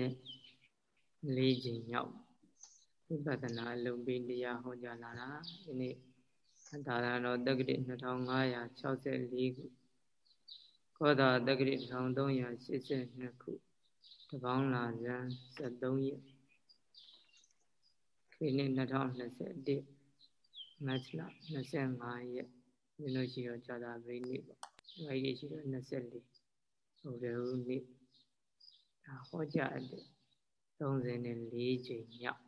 34ချိန်မြောက်ဝိပဿနာအလုံးပေးတရားဟောကြားလာတာဒီနေ့သာသနာတော်တက္ကတိ2564ခုခောသာတက္ကတိ1382ခုတပေါင်းလာဇန်73ရက်ခေနှစ်2021မတ်လ25ရက်ဒီလိုရှိတော့ကြာတာပြိနေ့ပေါ့။အဲဒီရှိတော့24ဟိုတယ်ဦးနေ့ ဒါဟောကြားတဲ့34ချိန်မြောက်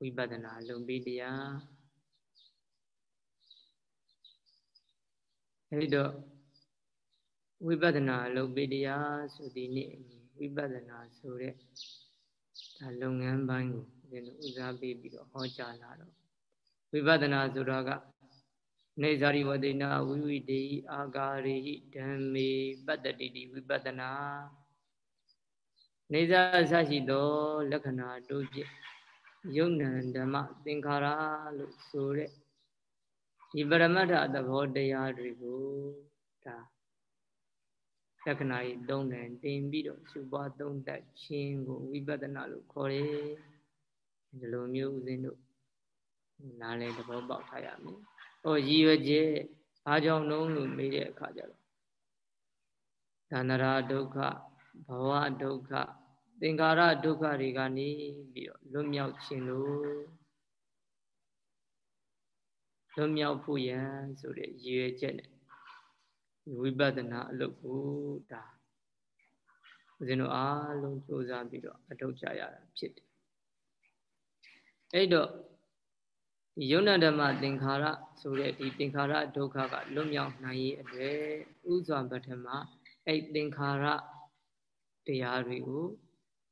ဝိပဿနာလုံပြီးတရားအဲဒီတော့ဝိပဿနာလုံပြီးတရားဆိုဒီနေ့ဝိပဿနာဆိုတဲ့ဒါလုပ်ငန်းပိုင်းကိုဒီလိုဦးစားပေးပြီးတော့ဟောကြားလာတော့ဝိပဿနာဆိုတာက နေဇာရိဝတိနာဝိဝိတေအာဂါရိဓမ္မေပတ္တတိတိဝိပဿနာနေဇာဆရှိသောလက္ခဏာတို့ဖြင့်ယုံနံဓမ္မသင်္ခါရလို့ဆိုတဲ့ဒီပရမတ္ထသဘောတရားတွေကိုဒါလက္ခဏာကြီးသုံးတယ်တင်ပြီးတော့စုပွားသုံးတတ်ခြင်းကိုဝိပဿနာလို့ခေါ်တယ်ဒီလိုမျိုးဦးဇင်းတို့နားလဲသဘောပေါက်ထားရမယ်။ ဟောရည်ရွယ်ချက်ဘာကြောင့်လုံးလို့မေးတဲ့အခါကျတော့သန္တရာဒုက္ခဘဝဒုက္ခသင်္ခါရဒုက္ခတွေကနေပြီးတော့လွတ်မြောက်ခြင်းလို့လွတ်မြောက်ဖို့ရန်ဆိုတဲ့ရည်ရွယ်ချက်နဲ့ဝိပဿနာအလုပ်ကိုဒါဦးဇင်းတို့အားလုံးစူးစမ်းပြီးတော့အထောက်ကြရတာဖြစ်တယ်အဲ့တော့ ဒီယုံနာဓမ္မသင်္ခါရဆိုတဲ့ဒီသင်္ခါရဒုက္ခကလွတ်မြောက်နိုင်ရေးအတွက်ဥစွာပထမအဲ့သင်္ခါရတရားတွေကို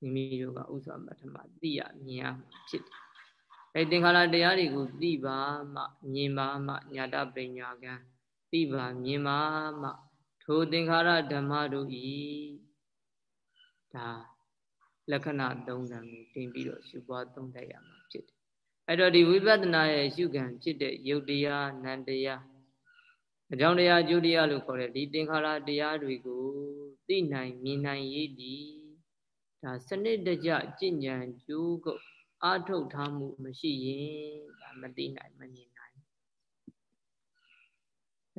မိမိတို့ကဥစွာပထမသိရမြင်ရမှာဖြစ်တယ်။အဲ့သင်္ခါရတရားတွေကိုသိပါမှမြင်ပါမှညာတပညာကံသိပါမြင်ပါမှထိုသင်္ခါရဓမ္မတို့ဤဒါလက္ခဏာ၃ဓာတ်ကိုတင်ပြီးတော့ရှုပွားသုံးတတ်ရမှာဖြစ်တယ် အဲ့တော့ဒီဝိပဿနာရဲ့ရှုခံဖြစ်တဲ့ယုတ်တရားနံတရားအကြောင်းတရားအကျိုးတရားလို့ခေါ်တဲ့ဒီသင်္ခါရတရားတွေကိုသိနိုင်မြင်နိုင်ရည်ဒီဒါစနစ်တကျကြင်ကြံကြိုးကုပ်အာထုတ်ထားမှုမရှိရင်ဒါမသိနိုင်မမြင်နိုင်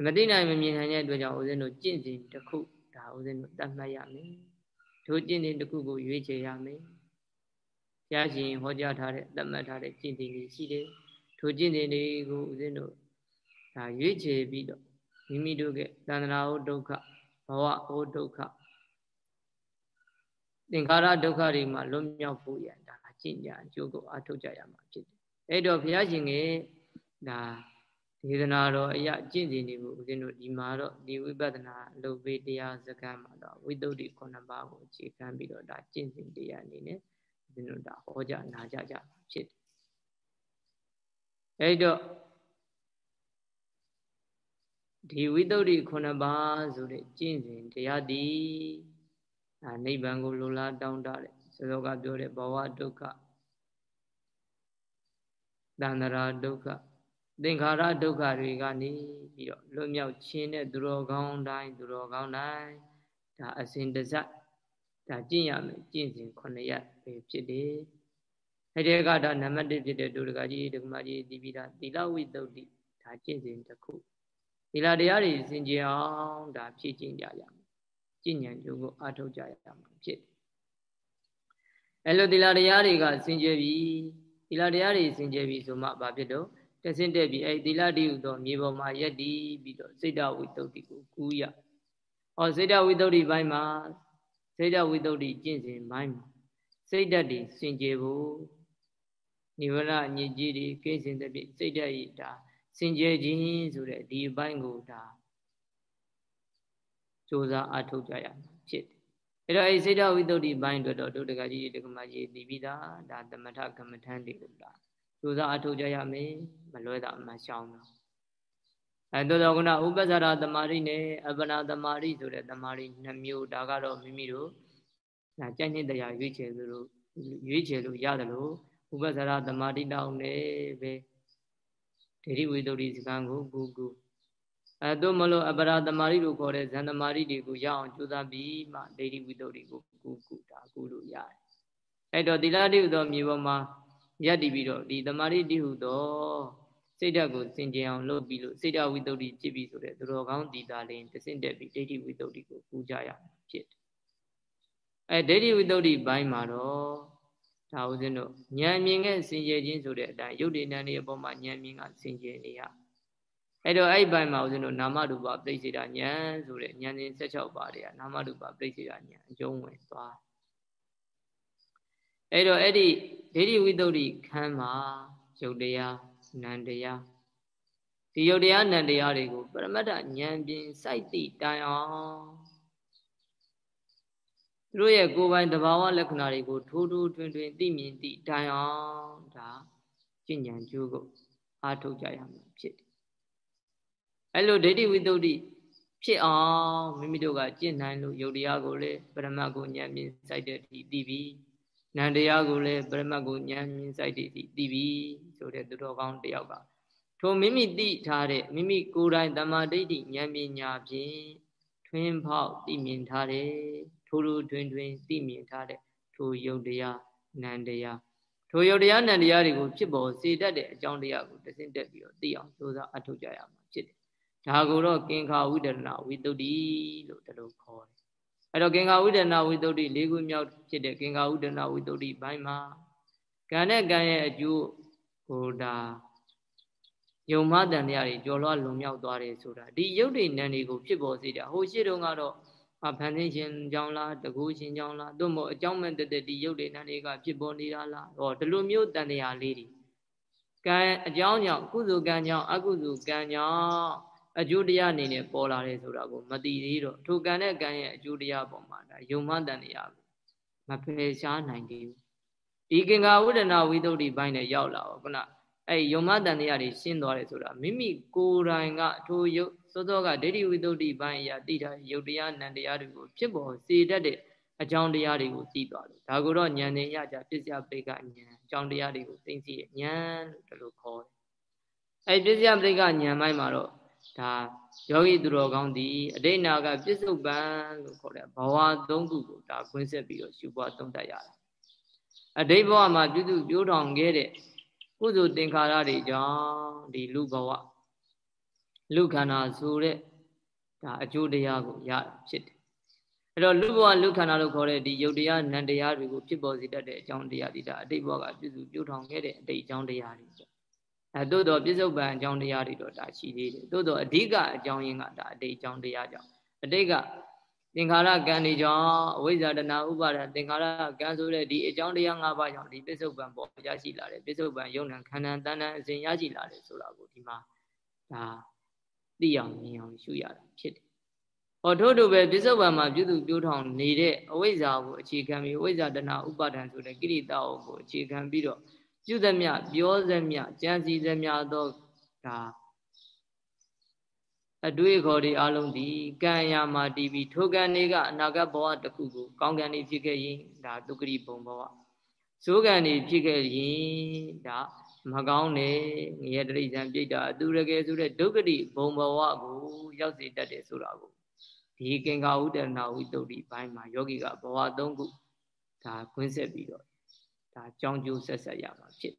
မသိနိုင်မမြင်နိုင်တဲ့အတွက်ကြောင့်ဦးဇင်းတို့ကြင့်စဉ်တစ်ခုဒါဦးဇင်းတို့တတ်မှတ်ရမယ်ထိုကြင့်စဉ်တစ်ခုကိုရွေးချယ်ရမယ် ဘုရားရှင်ဟောကြားထားတဲ့သတ်မှတ်ထားတဲ့ကျင့်စဉ်တွေရှိတယ်ထိုကျင့်စဉ်တွေကိုဦးဇင်းတို့ဒါရွေးချယ်ပြီးတော့မိမိတို့ရဲ့သန္တရာဟောဒုက္ခဘဝဟောဒုက္ခသင်္ခါရဒုက္ခတွေမှာလွတ်မြောက်ဖို့ရဒါကျင့်ကြအကျိုးကိုအထောက်ကြရမှာဖြစ်တယ်အဲ့တော့ဘုရားရှင်ကဒါဒေသနာတော်အရာကျင့်စဉ်တွေကိုဦးဇင်းတို့ဒီမှာတော့ဒီဝိပဿနာလုပ်ပေးတရားစကားမှာတော့ဝိသုဒ္ဓိခုနှစ်ပါးကိုအခြေခံပြီးတော့ဒါကျင့်စဉ်တရားအနေနဲ့ ဒီလိုဒါဟောကြနာကြကြဖြစ်တယ်အဲ့တော့ဒီဝိတ္တုဒ္ဓိခုနှစ်ပါးဆိုတဲ့ကျင့်စဉ်တရားတည်ဒါနိဗ္ဗာန်ကိုလိုလားတောင်းတတဲ့စေသောကပြောတဲ့ဘဝဒုက္ခတဏ္ဍရာဒုက္ခသင်္ခါရဒုက္ခတွေကနေပြီးတော့လွတ်မြောက်ခြင်းတဲ့သူတော်ကောင်းတိုင်းသူတော်ကောင်းတိုင်းဒါအစဉ်တစ ဒါကျင့်ရမယ်ကျင့်စဉ်9ရက်ပဲဖြစ်တယ်အဲ့ဒီကဒါနံပါတ်1ဖြစ်တဲ့ဒုရကကြီးဒုက္မကြီးဒီပိဒါသီလဝိတုဒ္ဓိဒါကျင့်စဉ်တစ်ခုသီလတရားတွေစင်ကြယ်အောင်ဒါဖြည့်ကျင့်ကြရမယ်ကျင့်ဉာဏ်ကျိုးကိုအားထုတ်ကြရမှာဖြစ်တယ်အဲ့လိုသီလတရားတွေကစင်ကြယ်ပြီသီလတရားတွေစင်ကြယ်ပြီဆိုမှဘာဖြစ်တော့တဆင့်တက်ပြီးအဲ့သီလတည်းဟူသောမြေပေါ်မှာယက်တည်ပြီးတော့စိတ်တဝိတုဒ္ဓိကိုကူးရ။ဟောစိတ်တဝိတုဒ္ဓိဘိုင်းမှာ စိတ်ဓာတ်ဝိတ္တုကျင့်စဉ်မိုင်းမှာစိတ်ဓာတ်တွေစင်ကြယ်ဖို့နိဗ္ဗာန်အညစ်အကြေးတွေကိစ္စင်တဲ့ပြစိတ်ဓာတ်ဤဒါစင်ကြယ်ခြင်းဆိုတဲ့ဒီအပိုင်းကိုဒါစူးစမ်းအထောက်ကြရမှာဖြစ်တယ်။အဲ့တော့အဲစိတ်ဓာတ်ဝိတ္တုဘိုင်းအတွက်တော့ဒုဒကကြီးဒကမကြီးသိပြီးသားဒါသမထကမ္မထန်တွေကိုဒါစူးစမ်းအထောက်ကြရမယ်မလွဲတာမရှောင်းတော့ အဲတော်တော်ကနာဥပ္ပဇ္ဇရာတမာရိနဲ့အပနာတမာရိဆိုတဲ့တမာရိနှစ်မျိုးဒါကတော့မိမိတို့ဒါကြိုက်နှစ်တရားရွေးချယ်လို့ရွေးချယ်လို့ရတယ်လို့ဥပ္ပဇ္ဇရာတမာရိတောင်းနေပဲဒိဋ္ဌိဝိတ္တုရိစကံကိုကူကူအဲတို့မလို့အပရာတမာရိလို့ခေါ်တဲ့ဇန်တမာရိတွေကိုရအောင်ကြိုးစားပြီးမှဒိဋ္ဌိဝိတ္တုတွေကိုကူကူဒါကူလို့ရတယ်အဲ့တော့သီလတိဟုသောမြေပေါ်မှာရပ်တည်ပြီးတော့ဒီတမာရိတိဟုသော စိတ်ဓာတ်ကိုစင်ကြင်အောင်လုပ်ပြီးလို့စိတ်ဓာတ်ဝိတ္တုဖြစ်ပြီးဆိုတဲ့သူတော်ကောင်းတည်တာလင်းတဆင့်တက်ပြီးဒိဋ္ဌိဝိတ္တုကိုကူကြရမှာဖြစ်တယ်အဲဒိဋ္ဌိဝိတ္တုဘိုင်းမှာတော့ဒါဦးဇင်းတို့ဉာဏ်မြင်ခဲ့စင်ကြယ်ခြင်းဆိုတဲ့အတိုင်းယုတ်တိဏ္ဍနေအပေါ်မှာဉာဏ်မြင်ကစင်ကြယ်နေရအဲ့တော့အဲ့ဘိုင်းမှာဦးဇင်းတို့နာမရူပပြိစေတာဉာဏ်ဆိုတဲ့ဉာဏ်စဉ်16ပါးတွေကနာမရူပပြိစေတာဉာဏ်အကျုံးဝင်သွားအဲ့တော့အဲ့ဒီဒိဋ္ဌိဝိတ္တုခန်းမှာယုတ်တရား နံတရားဒီယုတ်တရားနံတရားတွေကိုပရမတ္ထဉာဏ်ပြင်စိုက်တည်တိုင်အောင်သူတို့ရဲ့ကိုယ်ပိုင်တဘာဝလက္ခဏာတွေကိုထိုးထိုးထွင်းထွင်းသိမြင်သိတိုင်အောင်ဒါကျင့်ဉာဏ်ကျိုးကိုအားထုတ်ကြရမှာဖြစ်တယ်အဲ့လိုဒိဋ္ဌိဝိတ္တုဖြစ်အောင်မိမိတို့ကကျင့်နိုင်လို့ယုတ်တရားကိုလည်းပရမတ်ကိုဉာဏ်မြင်စိုက်တဲ့ဒီသိပြီးနန္တရားကိုလည်းပရမတ်ကိုဉာဏ်မြင်စိုက်တဲ့ဒီသိပြီး ဆိုတဲ့သူတော်ကောင်းတယောက်ကထိုမိမိသိထားတဲ့မိမိကိုယ်တိုင်တမာဒိဋ္ဌိဉာဏ်ပညာဖြင့်ထွင်းဖောက်သိမြင်ထားတယ်ထိုးထိုးထွင်းထွင်းသိမြင်ထားတဲ့ထိုယုတ်တရားနန္တရားထိုယုတ်တရားနန္တရားတွေကိုဖြစ်ပေါ်စေတတ်တဲ့အကြောင်းတရားကိုတစင့်တက်ပြီးတော့သိအောင်ကြိုးစားအထောက်ကြရမှာဖြစ်တယ်ဒါကိုတော့ကင်္ခာဝိဒနာဝိတုဒ္ဓိလို့တလို့ခေါ်တယ်အဲ့တော့ကင်္ခာဝိဒနာဝိတုဒ္ဓိ၄ခုမြောက်ဖြစ်တဲ့ကင်္ခာဝိဒနာဝိတုဒ္ဓိဘိုင်းမှာကံနဲ့ကံရဲ့အကျိုး ဟိုဒါယုံမတန်တရားတွေကြော်လွှားလွန်မြောက်သွားတယ်ဆိုတာဒီယုတ်တိနံတွေကိုဖြစ်ပေါ်စေတာဟိုရှိတုန်းကတော့အဖန်သင်းရှင်ကြောင်းလားတကူရှင်ကြောင်းလားသို့မဟုတ်အကြောင်းမဲ့တသက်ဒီယုတ်တိနံတွေကဖြစ်ပေါ်နေတာလားဟောဒီလိုမျိုးတန်တရားလေးတွေကံအကြောင်းကြောင့်ကုသိုလ်ကံကြောင့်အကုသိုလ်ကံကြောင့်အကျိုးတရားအနေနဲ့ပေါ်လာတယ်ဆိုတာကိုမသိသေးတော့ထိုကံနဲ့ကံရဲ့အကျိုးတရားပေါ်မှာဒါယုံမှန်တန်တရားကိုမဖယ်ရှားနိုင်သေးဘူး ဒီကင်္ဂဝိဒနာဝိသုဒ္ဓိဘိုင်းနဲ့ရောက်လာတော့ခုနအဲ့ယုံမှန်တန်တရားတွေရှင်းသွားတယ်ဆိုတာမိမိကိုယ်တိုင်ကထိုယုတ်စောစောကဒိဋ္ဌိဝိသုဒ္ဓိဘိုင်းအရာသိတာယုတ်တရားနံတရားတွေကိုဖြစ်ပေါ်စေတတ်တဲ့အကြောင်းတရားတွေကိုသိသွားတယ်ဒါကိုတော့ဉာဏ်နဲ့ရကြပစ္စယပိကဉာဏ်အကြောင်းတရားတွေကိုသိသိဉာဏ်လို့ဒီလိုခေါ်တယ်အဲ့ပစ္စယပိကဉာဏ်မိုင်းမှာတော့ဒါယောဂီသူတော်ကောင်းဒီအတိတ်နာကပြစ္ဆုတ်ပံလို့ခေါ်တဲ့ဘဝသုံးခုကိုဒါခွင်းဆက်ပြီးတော့ရှုပွားသုံးတတ်ရတာ အတိတ်ဘဝမှာပြုစုပြိုးထောင်ခဲ့တဲ့ကုသိုလ်သင်္ခါရတွေကြောင့်ဒီလူဘဝလူခန္ဓာဆိုတဲ့ဒါအကျိုးတရားကိုရတာဖြစ်တယ်အဲ့တော့လူဘဝလူခန္ဓာလို့ခေါ်တဲ့ဒီယုတ်တရားနံတရားတွေကိုဖြစ်ပေါ်စေတတ်တဲ့အကြောင်းတရားတွေဒါအတိတ်ဘဝကပြုစုပြိုးထောင်ခဲ့တဲ့အတိတ်အကြောင်းတရားတွေပေါ့အဲသို့တော့ပြစ္ဆုတ်ပံအကြောင်းတရားတွေတော့ဒါရှိသေးတယ်သို့တော့အဓိကအကြောင်းရင်းကဒါအတိတ်အကြောင်းတရားကြောင့်အတိတ်က သင်္ခါရကံတွေကြောင့်အဝိဇ္ဇာတနာဥပါဒသင်္ခါရကံဆိုတဲ့ဒီအကြောင်းတရား၅ပါးကြောင့်ဒီပြစ္ဆုတ်ပံပေါ်ရရှိလာတယ်ပြစ္ဆုတ်ပံယုံနံခန္ဓာတဏ္ဍအစဉ်ရရှိလာတယ်ဆိုတာကိုဒီမှာဒါသိအောင်မြင်အောင်ရှုရတာဖြစ်တယ်။ဟောထို့တူပဲပြစ္ဆုတ်ပံမှာပြုသူပြိုးထောင်နေတဲ့အဝိဇ္ဇာကိုအခြေခံပြီးအဝိဇ္ဇာတနာဥပါဒံဆိုတဲ့ကိရိတာကိုအခြေခံပြီးတော့ပြုသမျှပြောသမျှကြံစည်သမျှသောဒါ အတွေ့အခေါ်တွေအလုံးဒီကံရာမှာတည်ပြီးထိုကံတွေကအနာဂတ်ဘဝတစ်ခုကိုကောင်းကံတွေဖြစ်ခဲ့ရင်ဒါဒုက္ခရိဘုံဘဝဇိုးကံတွေဖြစ်ခဲ့ရင်ဒါမကောင်းတဲ့ငရဲတိရစ္ဆာန်ပြိတ္တာအတူရကယ်ဆိုတဲ့ဒုက္ခရိဘုံဘဝကိုရောက်စေတတ်တယ်ဆိုတာကိုဒီကင်္ကာဥဒနာဝိတုဒ္ဓိဘိုင်းမှာယောဂီကဘဝသုံးခုဒါခွင်းဆက်ပြီးတော့ဒါကြောင်းကျိုးဆက်ဆက်ရမှာဖြစ်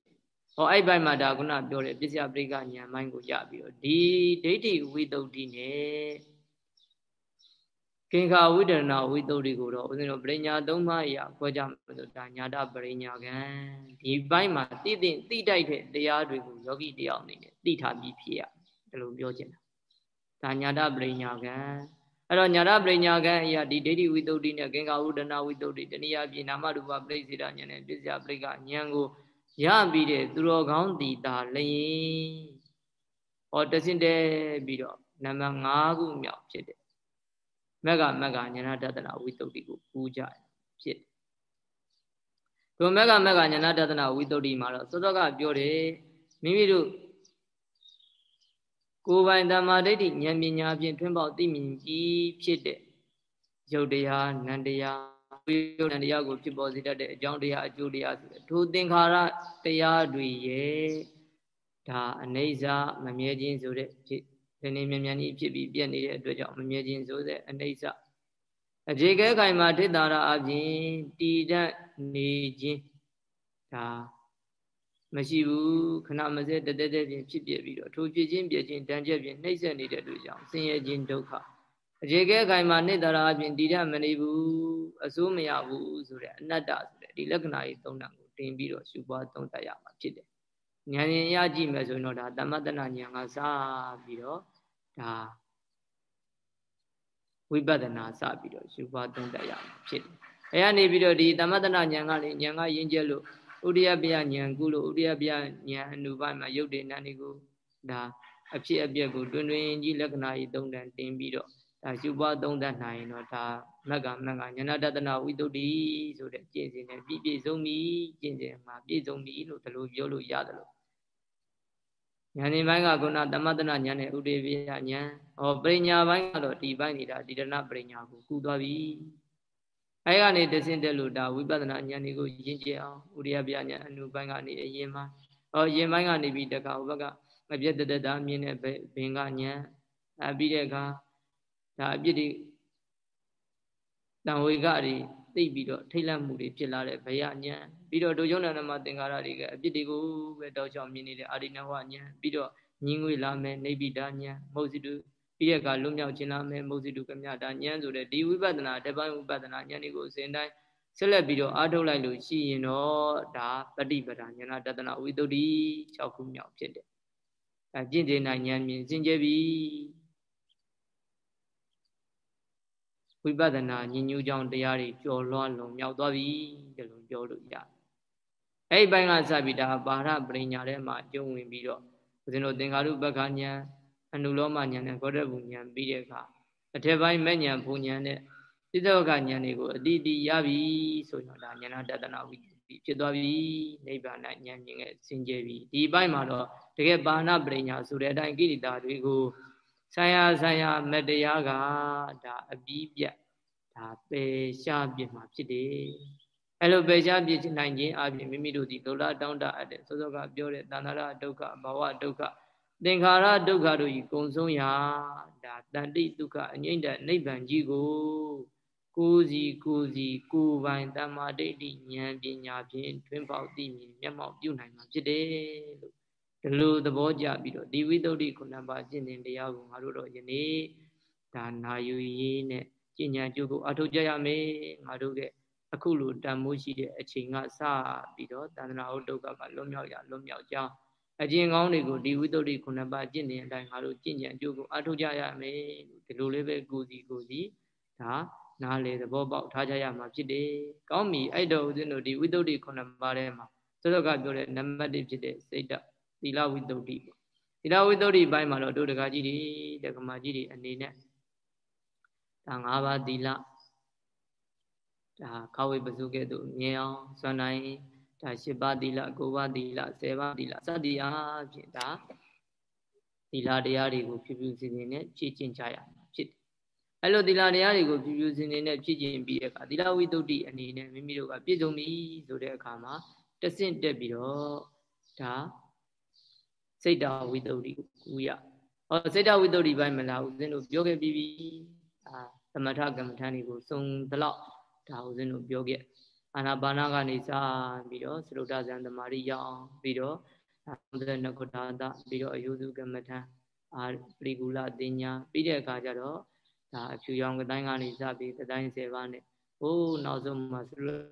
ဟောအဲ့ဘက်မှာဒါခုနပြောတဲ့ပစ္စယပရိကဉာဏ်မိုင်းကိုရပြီးတော့ဒီဒိဋ္ဌိဝိတုဒ္ဓိနဲ့ကင်္ခာဝိဒနာဝိတုဒ္ဓိကိုတော့ဦးဇင်းတို့ပရိညာသုံးပါးအရာခွဲကြမှာဆိုဒါညာတပရိညာကံဒီဘက်မှာသိသိသိတိုက်တဲ့တရားတွေကိုယောဂီတယောက်အနေနဲ့သိထားပြီးဖြစ်ရဒီလိုပြောချင်တာဒါညာတပရိညာကံအဲ့တော့ညာရပရိညာကံအရာဒီဒိဋ္ဌိဝိတုဒ္ဓိနဲ့ကင်္ကာဝုဒနာဝိတုဒ္ဓိတဏှာပြေနာမရူပပရိစေတဉာဏ်နဲ့ပစ္စယပရိကဉာဏ်ကို ရပြီးတဲ့သူတော်ကောင်းတီတာလျင်ဟောတဆင့်တဲပြီးတော့နံပါတ်5ခုမြောက်ဖြစ်တယ်မက်ကမက်ကညာတတနာဝိတုဒ္ဓိကိုပူကြဖြစ်တယ်ဒုမက်ကမက်ကညာတတနာဝိတုဒ္ဓိမှာတော့စောစောကပြောတယ်မိမိတို့ကိုယ်ပိုင်တမာဒိဋ္ဌိဉာဏ်ပညာဖြင့်ထွန်းပေါက်သိမြင်ပြီးဖြစ်တဲ့ယုတ်တရားနန္တရား ဝိယုတ်နန္တရားကိုဖြစ်ပေါ်စေတတ်တဲ့အကြောင်းတရားအကျိုးတရားဆိုတဲ့ထိုသင်္ခါရတရားတွေရဲ့ဒါအနိစ္စမမြဲခြင်းဆိုတဲ့ဒီနေ့မြန်မြန်ကြီးဖြစ်ပြီးပြက်နေတဲ့အတွက်ကြောင့်မမြဲခြင်းဆိုတဲ့အနိစ္စအခြေခဲခိုင်မှာထိတာရာအပြင်တည်တတ်နေခြင်းဒါမရှိဘူးခဏမစဲတသက်တဲ့ပြင်ဖြစ်ပြပြီးတော့ထိုဖြစ်ခြင်းပြခြင်းတန်ကျက်ပြင်နှိမ့်ဆက်နေတဲ့အတွက်ကြောင့်ဆင်းရဲခြင်းဒုက္ခ အခြေခဲခိုင်မှာနှိတာရာအပြင်တည်တတ်မနေဘူးအစိုးမရဘူးဆိုတဲ့အနတ္တဆိုတဲ့ဒီလက္ခဏာကြီးသုံးတန်ကိုတင်ပြီးတော့ရှုပွားသုံးတတ်ရမှာဖြစ်တယ်ဉာဏ်ရင်ရကြည့်မယ်ဆိုရင်တော့ဒါတမတ္တနာဉာဏ်ကစပြီးတော့ဒါဝိပဿနာစပြီးတော့ရှုပွားသုံးတတ်ရမှာဖြစ်တယ်အဲကနေပြီးတော့ဒီတမတ္တနာဉာဏ်ကလေဉာဏ်ကယဉ်ကျေးလို့ဥဒိယပယဉာဏ်ကုလို့ဥဒိယပယဉာဏ်အနုဘမှာယုတ်တေနန္ဒီကိုဒါအဖြစ်အပျက်ကိုတွင်တွင်ကြီးလက္ခဏာကြီးသုံးတန်တင်ပြီးတော့ ဒါရှုပွားသုံးတတ်နိုင်တော့ဒါမက်ကမက်ကဉာဏတတနာဝိတုဒ္ဓိဆိုတဲ့ကျင့်စဉ်နဲ့ပြည့်ပြည့်စုံပြီကျင့်စဉ်မှာပြည့်စုံပြီလို့ဒီလိုပြောလို့ရတယ်လို့ဉာဏ်ရှင်ပိုင်းကခုနသမတနာဉာဏ်နဲ့ဥဒေပိယဉာဏ်ဟောပရိညာပိုင်းကတော့ဒီပိုင်းနေတာဒီတဏပရိညာကိုကူသွားပြီအဲကနေတဆင့်တက်လို့ဒါဝိပဿနာဉာဏ်တွေကိုယဉ်ကျေးအောင်ဥရိယပြဉာဏ်အနုပိုင်းကနေအရင်မှာဟောရင်ပိုင်းကနေပြီးတခါဟိုဘက်ကမပြတ်တတတာမြင်တဲ့ဘင်္ဂဉာဏ်အပြီးတဲ့အခါ ဒါအပြစ်တွေတန်ဝေကတွေသိပြီးတော့ထိတ်လန့်မှုတွေဖြစ်လာတဲ့ဘယဉာဏ်ပြီးတော့ဒုယုံနာနမသင်္ကာရတွေကအပြစ်တွေကိုပဲတောက်ချောင်မြင်နေတဲ့အာရိနဝဉာဏ်ပြီးတော့ညင်းငွေလာမယ်နေပိတာဉာဏ်မဟုတ်စီတုပြီးရကလွတ်မြောက်ခြင်းလာမယ်မဟုတ်စီတုကမြတာဉာဏ်ဆိုတဲ့ဒီဝိပဿနာတပိုင်းဝိပဿနာဉာဏ်တွေကိုအစဉ်တိုင်းဆက်လက်ပြီးတော့အားထုတ်လိုက်လို့ရှိရင်တော့ဒါပฏิပဒါဉာဏတတနာဝိတ္တု6ခုမြောက်ဖြစ်တယ်။အဲကျင့်ကြံနိုင်ဉာဏ်မြင်စင်ကြယ်ပြီ ဝိပဿနာဉာဏ်ညူးကြောင့်တရားတွေကြော်လွှားလုံမြောက်သွားပြီဒီလိုပြောလို့ရတယ်။အဲ့ဒီဘက်ကစပြီးဒါပါရပရိညာထဲမှာကျုံဝင်ပြီးတော့ဦးဇင်းတို့သင်္ကာရုပ္ပခဉာဏ်အနုလောမဉာဏ်နဲ့ဂေါတဘူဉာဏ်ပြီးတဲ့အခါအထက်ပိုင်းမဲ့ဉာဏ်ဘုံဉာဏ်နဲ့စိတ္တဝကဉာဏ်တွေကိုအတိအတိရပြီဆိုရင်ဒါဉာဏတတနာဝိဖြစ်သွားပြီနိဗ္ဗာန်ဉာဏ်မြင်ခဲ့စင်ကြယ်ပြီဒီဘက်မှာတော့တကယ်ပါဏပရိညာဆိုတဲ့အတိုင်းကိရိတာတွေကို ဆိုင်ရာဆိုင်ရာမတရားကဒါအပြီးပြတ်ဒါပယ်ရှားပြစ်မှာဖြစ်တယ်အဲ့လိုပယ်ရှားပြစ်နိုင်ခြင်းအပြင်မိမိတို့ဒီဒုလတောင်းတအပ်တဲ့စောစောကပြောတဲ့တဏ္ဍရာဒုက္ခဘဝဒုက္ခသင်္ခါရဒုက္ခတို့ဤကုံဆုံးရာဒါတန်တိဒုက္ခအငိမ့်တဲ့နိဗ္ဗာန်ကြီးကိုကိုယ်စီကိုယ်စီကိုယ်ပိုင်တမ္မာဒိဋ္ဌိဉာဏ်ပညာဖြင့်တွင်ပေါသိမြင်မျက်မှောက်ပြုနိုင်မှာဖြစ်တယ်လို့ ဒီလိုသဘောကျပြီးတော့ဒီဝိတ္တုခုနှစ်ပါးကျင့်တဲ့တရားကိုငါတို့တော့ယနေ့ဒါနာယူရေးနဲ့ကျင့်ကြံကြိုးကိုအထောက်ကြရမယ်ငါတို့ကအခုလိုတန်မိုးရှိတဲ့အချိန်ကစပြီးတော့တဏ္ဍာဟုတ်ဒုက္ခကလွတ်မြောက်ရလွတ်မြောက်ကြောင်းအကျင့်ကောင်းတွေကိုဒီဝိတ္တုခုနှစ်ပါးကျင့်တဲ့အတိုင်းငါတို့ကျင့်ကြံကြိုးကိုအထောက်ကြရမယ်ဒီလိုလေးပဲကိုစီကိုစီဒါနားလေသဘောပေါက်ထားကြရမှာဖြစ်တယ်။ကောင်းပြီအဲ့တော့ဦးဇင်းတို့ဒီဝိတ္တုခုနှစ်ပါးထဲမှာသောသောကပြောတဲ့နံပါတ်1ဖြစ်တဲ့စိတ်တ သီလဝိတ္တုပေါ့။သီလဝိတ္တုဘိုင်းမှာတော့တို့တကားကြီးတွေတက္ကမကြီးတွေအနေနဲ့ဒါ၅ပါးသီလဒါခဝေပစုကဲ့သို့မြင်အောင်စွမ်းနိုင်ဒါ၈ပါးသီလ၉ပါးသီလ၁၀ပါးသီလစသည်အားဖြင့်ဒါသီလတရားတွေကိုဖြည်းဖြည်းစီစဉ်နဲ့ဖြည့်ကျင့်ကြရမှာဖြစ်တယ်။အဲလိုသီလတရားတွေကိုဖြည်းဖြည်းစီစဉ်နဲ့ဖြည့်ကျင့်ပြီးတဲ့အခါသီလဝိတ္တုအနေနဲ့မိမိတို့ကပြည့်စုံပြီဆိုတဲ့အခါမှာတဆင့်တက်ပြီးတော့ဒါ စိတ်တော်ဝိတ္တုကိုကူရ။ဟောစိတ်တော်ဝိတ္တုဘိုင်းမလားဦးဇင်းတို့ပြောခဲ့ပြီးပြီ။အာသမထကမ္မထန်တွေကိုစုံသလောက်ဒါဦးဇင်းတို့ပြောခဲ့အာနာပါနာကနေစပြီးတော့သရုတ်တဇံသမารိရအောင်ပြီးတော့32ခုထာတပြီးတော့အယုစုကမ္မထန်အာပရိကူလတင်ညာပြီးတဲ့အခါကျတော့ဒါအဖြူရောင်ကတိုင်းကနေစပြီးကတိုင်း10ပါးနဲ့ဟိုးနောက်ဆုံးမှာသရုတ်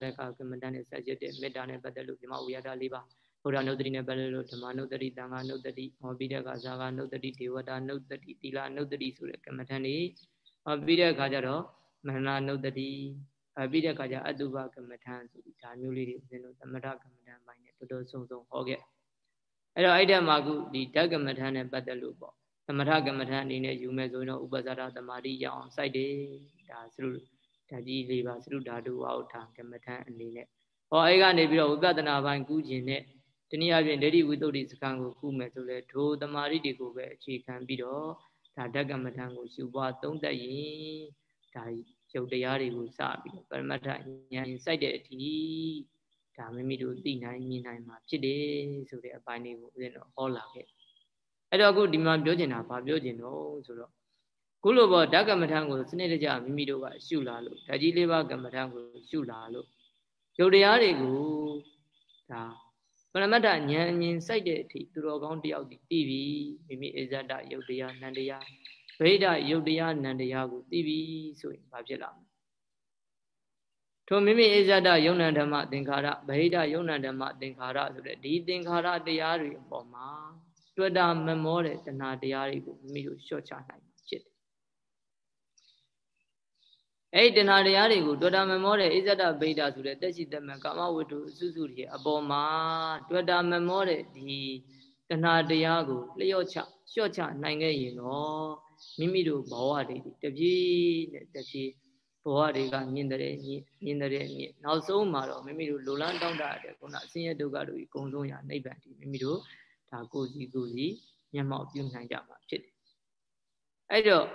တဲ့ကကမ္မထန်နဲ့ဆက်ချက်တဲ့မေတ္တာနဲ့ပတ်သက်လို့ဒီမှာဝိရဒ၄ပါး ဘုရားနုဒတိနဲ့ပတ်သက်လို့ဓမ္မနုဒတိတန်ခါနုဒတိဟောပြီးတဲ့အခါဇာကနုဒတိဒေဝတာနုဒတိသီလနုဒတိဆိုတဲ့ကမ္မထန်တွေပြီးတဲ့အခါကျတော့မရဏနုတ္တိအပြီးတဲ့အခါကျအတုပကမ္မထံဆိုပြီးဒါမျိုးလေးတွေဦးဇင်းတို့သမထကမ္မထံပိုင်းနဲ့တော်တော်ဆုံးဆုံးဟောခဲ့အဲ့တော့အဲ့တဲ့မှာခုဒီဓကမ္မထံနဲ့ပတ်သက်လို့ပေါ့သမထကမ္မထံအနေနဲ့ယူမယ်ဆိုရင်တော့ဥပဇာရသမာဓိရအောင်စိုက်တယ်ဒါသရုဓာကြီးလေးပါသရုဓာတုဝါဥထာကမ္မထံအနေနဲ့ဟောအဲ့ကနေပြီးတော့ဝိပဿနာပိုင်းကူးခြင်းနဲ့ တနည်းအားဖြင့်ဒိဋ္ဌိဝိတ္တုစကံကိုကူးမယ်ဆိုလဲဒိုသမာဓိတွေကိုပဲအခြေခံပြီးတော့ဒါဓကမ္မထံကိုရှုပွားသုံးသပ်ရင်ဒါရုပ်တရားတွေကိုစပြီးတော့ပရမတ္ထဉာဏ်စိုက်တဲ့အထိဒါမိမိတို့သိနိုင်မြင်နိုင်မှာဖြစ်တယ်ဆိုတဲ့အပိုင်းလေးကိုဦးဇင်းတို့ဟောလာခဲ့အဲ့တော့အခုဒီမှာပြောချင်တာဘာပြောချင်တော့ဆိုတော့ခုလိုပေါ့ဓကမ္မထံကိုစနစ်တကျမိမိတို့ကရှုလာလို့ဓာကြီးလေးပါးကမ္မထံကိုရှုလာလို့ယုတ်တရားတွေကိုဒါ ပရမတ္ထဉာဏ်အမြင်စိုက်တဲ့အထိသူတော်ကောင်းတယောက်တည်ပြီမိမိအဇဒယုတ်တရားနန္တရားဗိဓယုတ်တရားနန္တရားကိုသိပြီဆိုရင်ဘာဖြစ်လာမလဲထိုမိမိအဇဒယုံနံဓမ္မသင်္ခါရဗဟိတယုံနံဓမ္မသင်္ခါရဆိုတဲ့ဒီသင်္ခါရတရားတွေအပေါ်မှာတွေ့တာမမောတဲ့တဏှာတရားတွေကိုမိမိတို့လျှော့ချနိုင်မှာဖြစ်တယ်။ အဲ့ဒီတဏှာတရားတွေကိုတွေ့တာမမောတဲ့အဇဒဗဟိတဆိုတဲ့တက်ရှိတမကာမဝတ္ထုအစုစုတွေအပေါ်မှာတွေ့တာမမောတဲ့ဒီတဏှာတရားကိုလျှော့ချလျှော့ချနိုင်ခဲ့ရင်တော့မိမိတို့ဘဝတွေတပြေးနဲ့တပြေးဘဝတွေကမြင်တဲ့မြင်မြင်တဲ့မြင်နောက်ဆုံးမှာတော့မိမိတို့လိုလားတောင်းတတဲ့ခုနအစင်းရဒုက္ခတို့ကြီးအကုန်ဆုံးရနိဗ္ဗာန်ဒီမိမိတို့ဒါကိုစီကိုစီမျက်မှောက်ပြုနိုင်ကြမှာဖြစ်တယ်အဲ့တော့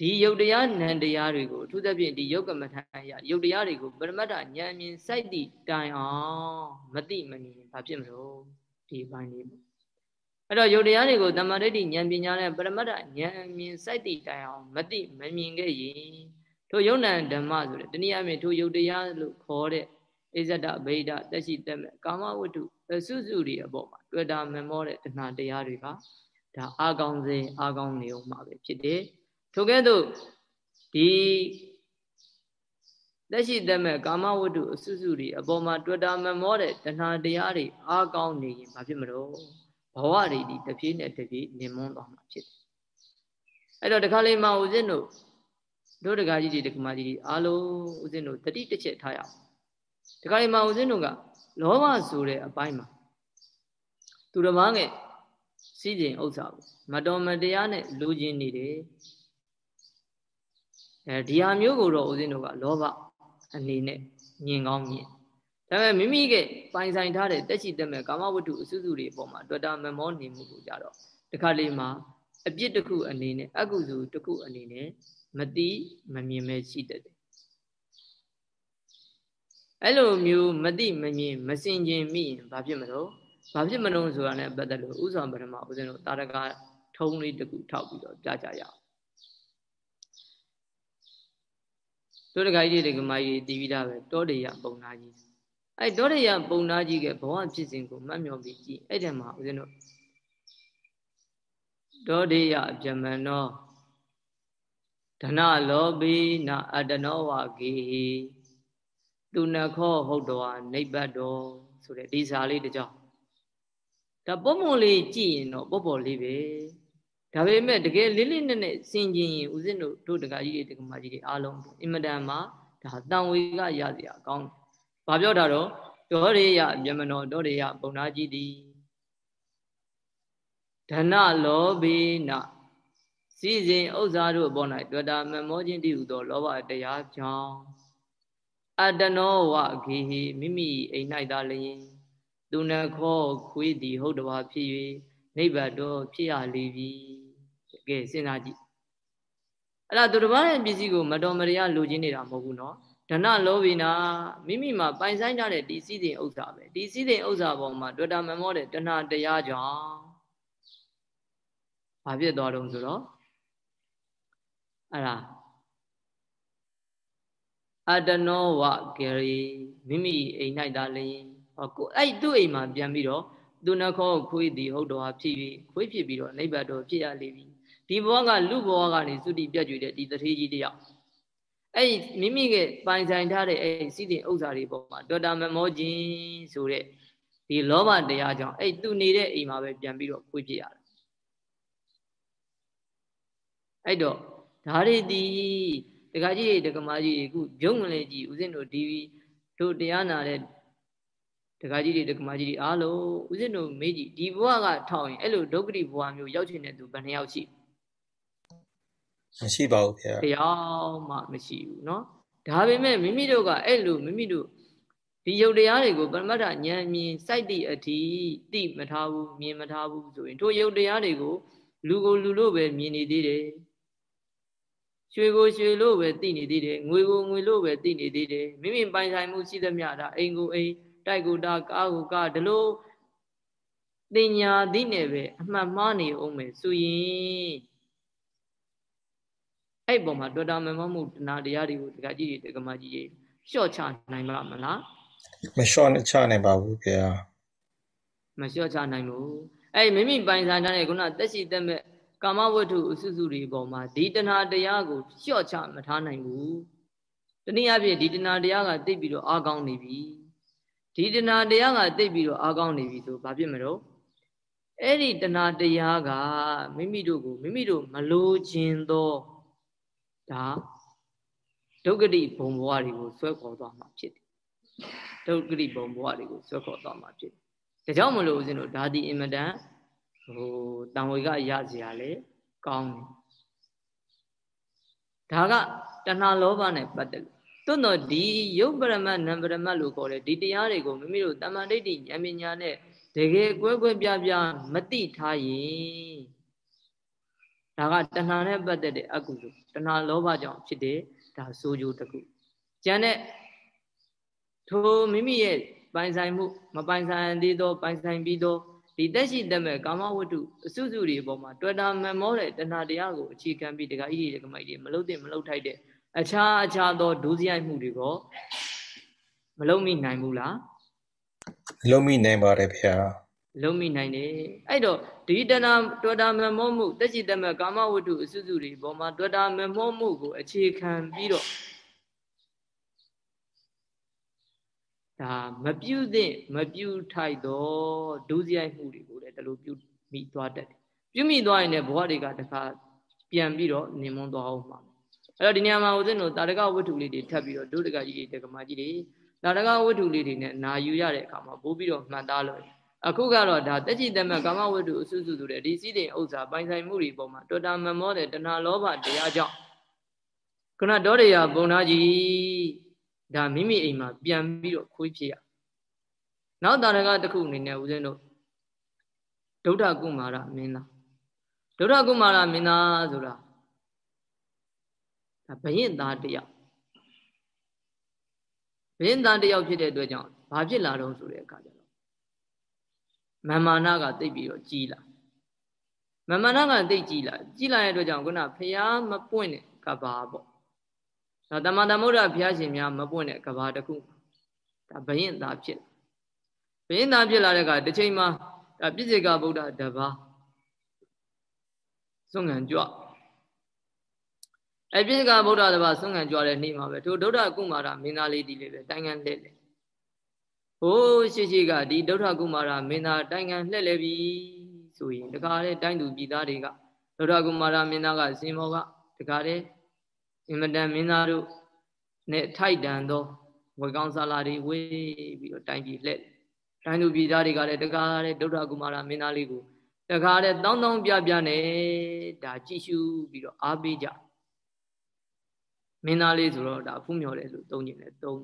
ဒီယုတ်တရားနံတရားတွေကိုအထူးသဖြင့်ဒီယုတ်ကမထအရာယုတ်တရားတွေကိုပရမတ္ထဉာဏ်မြင်စိုက်တည်တိုင်အောင်မသိမမြင်ဘာဖြစ်မလို့ဒီဘိုင်းလေးပေါ့အဲ့တော့ယုတ်တရားတွေကိုတမ္မာဒိဋ္ဌိဉာဏ်ပညာနဲ့ပရမတ္ထဉာဏ်မြင်စိုက်တည်တိုင်အောင်မသိမမြင်ခဲ့ရင်ထိုယုံ nant ဓမ္မဆိုတဲ့တနည်းအားဖြင့်ထိုယုတ်တရားလို့ခေါ်တဲ့ဣဇဒဗိဒတက်ရှိတက်မဲ့ကာမဝတ္ထုအစုစုတွေအပေါ်မှာတွေ့တာမမောတဲ့တဏှာတရားတွေကဒါအာကောင်းစေအာကောင်းနေအောင်မှာပဲဖြစ်တယ် ထိုကဲ့သို့ဒီလက်ရှိတက်မဲ့ကာမဝတ္ထုအစုစုတွေအပေါ်မှာတွေ့တာမမောတဲ့တဏှာတရားတွေအာကောင်းနေရင်ဘာဖြစ်မလို့ဘဝတွေဒီတစ်ပြေးနဲ့တစ်ပြေးနင်မွန်းသွားမှာဖြစ်တယ်အဲ့တော့တခါလေးမှဦးဇင်းတို့တို့တကားကြီးတွေတက္ကမကြီးတွေအားလုံးဦးဇင်းတို့တတိတစ်ချက်ထားရအောင်တခါလေးမှဦးဇင်းတို့ကလောဘဆိုတဲ့အပိုင်းမှာသူတော်မငယ်စီးကျင်ဥစ္စာကိုမတော်မတရားနဲ့လူချင်းနေတယ် အဲဒီဟာမျိုးကိုတော့ဦးဇင်းတို့ကလောဘအနေနဲ့မြင်ကောင်းမြင်ဒါပေမဲ့မိမိကပိုင်ဆိုင်ထားတဲ့တက်ရှိတက်မဲ့ကာမဝတ္ထုအစုစုတွေအပေါ်မှာတွေ့တာမမောနေမှုကိုကြတော့ဒီခါလေးမှာအပြစ်တစ်ခုအနေနဲ့အကုသိုလ်တစ်ခုအနေနဲ့မတိမမြင်ပဲရှိတတ်တယ်အဲ့လိုမျိုးမတိမမြင်မစင်ကျင်မိရင်ဘာဖြစ်မလို့ဘာဖြစ်မလို့ဆိုတာနဲ့ပတ်သက်လို့ဥဆောင်ပထမဦးဇင်းတို့တာရကထုံးလေးတစ်ခုထောက်ပြီးတော့ကြားကြရအောင် တို့တခါကြီးတွေကမကြီးတည်ပြီးသားပဲတောတေရပုံနာကြီးအဲ့ဒေါရယပုံနာကြီးကဘဝဖြစ်စဉ်ကိုမှတ်မြော်ပြီးကြည့်အဲ့ဒီမှာဦးဇင်းတို့ဒေါဒေယဗြဟ္မနောဓနလောဘိနာအတနောဝကေသူနခောဟုတ်တော်နိဗ္ဗတ်တော်ဆိုတဲ့ဒီစာလေးတကြောင်ဒါပုံမလေးကြည့်ရင်တော့ပေါ်ပေါ်လေးပဲ ဒါပေမဲ့တကယ်လေးလေးနက်နက်စင်ကျင်ရင်ဦးဇင်းတို့တို့တကကြီးတွေတကမကြီးတွေအားလုံးအင်မတန်မှာဒါတန်ဝေကရစရာကောင်းတယ်ဘာပြောတာတော့ဒေါရိယမြမနောဒေါရိယပုံနာကြီးသည်ဓနလောဘိနစီစဉ်ဥစ္စာတို့အပေါ်၌တွေ့တာမမောခြင်းတည်ဟူသောလောဘတရားကြောင့်အတနောဝဂေဟိမိမိအိမ်၌သာလျင်သူနခောခွေးသည်ဟုတ်တော်ဖြစ်၍နိဗ္ဗာန်တော်ဖြစ်ရလေပြီ ကဲစဉ်းစားကြည့်အဲ့ဒါသူတစ်ပါးရဲ့ပစ္စည်းကိုမတော်မတရားလိုချင်နေတာမဟုတ်ဘူးနော်ဒဏလောဘိနာမိမိမှာပိုင်ဆိုင်ကြတဲ့ဒီစည်းစိမ်ဥစ္စာပဲဒီစည်းစိမ်ဥစ္စာပေါ်မှာတွေ့တာမမောတဲ့တဏှာတရားကြောင့်ဘာဖြစ်သွားတော့ဆိုတော့အဲ့ဒါအတနောဝဂရီမိမိအိမ်၌သာလျင်ဟောကိုအဲ့သူ့အိမ်မှာပြန်ပြီးတော့သူနှခေါ်ခွေးသည်ဟုတ်တော်ဖြစ်ပြီးခွေးဖြစ်ပြီးတော့နိဗ္ဗာန်တော်ဖြစ်ရလိမ့်မည် ဒီဘဝကလူဘဝကနေသုတိပြတ်ကြွတဲ့ဒီတထေးကြီးတယောက်အဲ့မိမိကပိုင်ဆိုင်ထားတဲ့အဲ့စီးတင်ဥစ္စာတွေပေါ်မှာဒေါတာမမောခြင်းဆိုတဲ့ဒီလောဘတရားကြောင့်အဲ့သူနေတဲ့အိမ်မှာပဲပြန်ပြီးတော့ခွေးဖြစ်ရတယ်အဲ့တော့ဓာရီတီတခါကြီးတက္ကမကြီးအခုဂျုံမလေးကြီးဦးဇင်းတို့ဒီတို့တရားနာတဲ့တခါကြီးတွေတက္ကမကြီးတွေအားလုံးဦးဇင်းတို့မေးကြည့်ဒီဘဝကထောက်ရင်အဲ့လိုဒုက္ခတိဘဝမျိုးရောက်ချင်တဲ့သူဘယ်နှယောက်ရှိ မရှိပါဘူးဗျာတရားမှမရှိဘူးเนาะဒါပေမဲ့မိမိတို့ကအဲ့လိုမိမိတို့ဒီယုတ်တရားတွေကိုပရမတ္ထဉာဏ်မြင်စိုက်သည့်အထိသိမထားဘူးမြင်မထားဘူးဆိုရင်ထိုယုတ်တရားတွေကိုလူကိုလူလို့ပဲမြင်နေသေးတယ်ရွှေကိုရွှေလို့ပဲသိနေသေးတယ်ငွေကိုငွေလို့ပဲသိနေသေးတယ်မိမိပိုင်ဆိုင်မှုရှိသမျှဒါအိမ်ကိုအိမ်တိုက်ကိုတာကားကိုကားဒီလို တင်ညာသည်နဲ့ပဲအမှတ်မှားနေအောင်မယ်ဆိုရင် အဲ့ပုံမှာတော်တာမမမှုတဏှာတရားတွေကိုဒကာကြီးတွေဒကာမကြီးတွေလျှော့ချနိုင်ပါမလားမလျှော့ချနိုင်ပါဘူးခင်ဗျာမလျှော့ချနိုင်ဘူးအဲ့မိမိပိုင်ဆိုင်တဲ့ခုနတက်ရှိတက်မဲ့ကာမဝတ္ထုအစုစုတွေပေါ်မှာဒီတဏှာတရားကိုလျှော့ချမထားနိုင်ဘူးတနည်းအားဖြင့်ဒီတဏှာတရားကတိတ်ပြီးတော့အားကောင်းနေပြီဒီတဏှာတရားကတိတ်ပြီးတော့အားကောင်းနေပြီဆိုဘာဖြစ်မလို့အဲ့ဒီတဏှာတရားကမိမိတို့ကိုမိမိတို့မလိုချင်သော ဒါဒုက္ခတိဘုံဘဝတွေကိုဆွဲခေါ်သွားမှာဖြစ်တယ်ဒုက္ခတိဘုံဘဝတွေကိုဆွဲခေါ်သွားမှာဖြစ်တယ်ဒါကြောင့်မလို့ဦးဇင်းတို့ဒါဒီအင်မတန်ဟိုတံဝေကရစရာလေကောင်းတယ်ဒါကတဏှာလောဘနဲ့ပတ်သက်လို့တွန်းတော့ဒီယုတ်ပရမတ်နံပရမတ်လို့ခေါ်တယ်ဒီတရားတွေကိုမိမိတို့တမ္မာဒိဋ္ဌိဉာဏ်ပညာနဲ့တကယ်ကွဲကွဲပြားပြားမသိထားရင် ဒါကတဏှာနဲ့ပတ်သက်တဲ့အကုသိုလ်တဏှာလောဘကြောင့်ဖြစ်တဲ့ဒါဆိုကြတခုကျန်တဲ့ထိုမိမိရဲ့ပိုင်ဆိုင်မှုမပိုင်ဆိုင်သေးသော ပိုင်ဆိုင်ပြီးသောဒီတက်ရှိတက်မဲ့ကာမဝတ္ထုအစုစုတွေအပေါ်မှာတွေ့တာမမောတဲ့တဏှာတရားကိုအခြေခံပြီးတခါဤတွေကမိုက်တွေမလုတ်တဲ့မလုတ်ထိုက်တဲ့အခြားအခြားသောဒုစရိုက်မှုတွေကိုမလုံမိနိုင်ဘူးလားလုံမိနိုင်ပါတယ်ဗျာ လုံမိနိုင်တယ်အဲ့တော့ဒီတဏတော်တာမမောမှုတက်ရှိတမကာမဝတ္ထုအစုစုတွေပေါ်မှာတော်တာမမောမှုကိုအခြေခံပြီးတော့ဒါမပြုသင့်မပြုထိုက်တော့ဒုစရိုက်မှုတွေကိုလည်းဒီလိုပြုမိသွားတတ်တယ်ပြုမိသွားရင်လည်းဘဝတွေကတခါပြန်ပြီးတော့နေမွန်းသွားအောင်မှာအဲ့တော့ဒီနေရာမှာဦးဇင်းတို့တာရကဝတ္ထုလေးတွေထပ်ပြီးတော့ဒုဒကကြီးတွေတက္ကမကြီးတွေတာရကဝတ္ထုလေးတွေနဲ့နာယူရတဲ့အခါမှာပို့ပြီးတော့မှတ်သားလို့ အခုကတော့ဒါတက်ကြည်တမကာမဝတ္ထုအစုစုဆိုတဲ့ဒီစည်းတဲ့ဥစ္စာပိုင်ဆိုင်မှုတွေပေါ်မှာတော်တာမမောတဲ့တဏှာလောဘတရားကြောင့်ခုနဒေါရယဘုံသားကြီးဒါမိမိအိမ်မှာပြန်ပြီးတော့ခွေးဖြစ်ရနောက်တာရကတစ်ခုအနေနဲ့ဦးဇင်းတို့ဒုဒ္ဓကုမာရမင်းသားဒုဒ္ဓကုမာရမင်းသားဆိုတာဒါဘယင်သားတယောက်ဘယင်သားတယောက်ဖြစ်တဲ့အတွက်ကြောင့်ဘာဖြစ်လာတော့ဆိုတဲ့အခါကျတော့ မမာနကတိတ်ပြီးတော့ကြီးလာမမာနကတိတ်ကြီးလာကြီးလာတဲ့အတွက်ကြောင့်ခုနဖျားမပွင့်တဲ့ကဘာပေါ့ဒါတမန်တမုဒ္ဒဘုရားရှင်များမပွင့်တဲ့ကဘာတစ်ခုဒါဘယင်သားဖြစ်ဘယင်သားဖြစ်လာတဲ့အခါတစ်ချိန်မှာဒါပြည့်စေကဗုဒ္ဓတပါးစွန့်ငံကြွအပြည့်ကဗုဒ္ဓတပါးဆွမ်းခံကြွားတဲ့နေ့မှာပဲထိုဒုဒ္ဓကုမာရမင်းသားလေးဒီလေးပဲတိုင်ငံလှည့်လေ ဟိုးရှိရှိကဒီဒုဒ္ဓကုမာရမင်းသားတိုင်ငံလှည့်လေပြီဆိုရင်တခါလေတိုင်းသူပြည်သားတွေကဒုဒ္ဓကုမာရမင်းသားကစင်မောကတခါလေအင်မတန်မင်းသားတို့နဲ့ထိုက်တန်သောဝေကောင်းစာလာတွေဝေးပြီးတော့တိုင်းပြည်လှည့်တိုင်းသူပြည်သားတွေကလည်းတခါလေဒုဒ္ဓကုမာရမင်းသားလေးကိုတခါလေတောင်းတောင်းပြပြနဲ့ဒါကြည့်ရှုပြီးတော့အားပေးကြမင်းသားလေးဆိုတော့ဒါဖူးမြော်တယ်လို့သုံးကျင်တယ်သုံး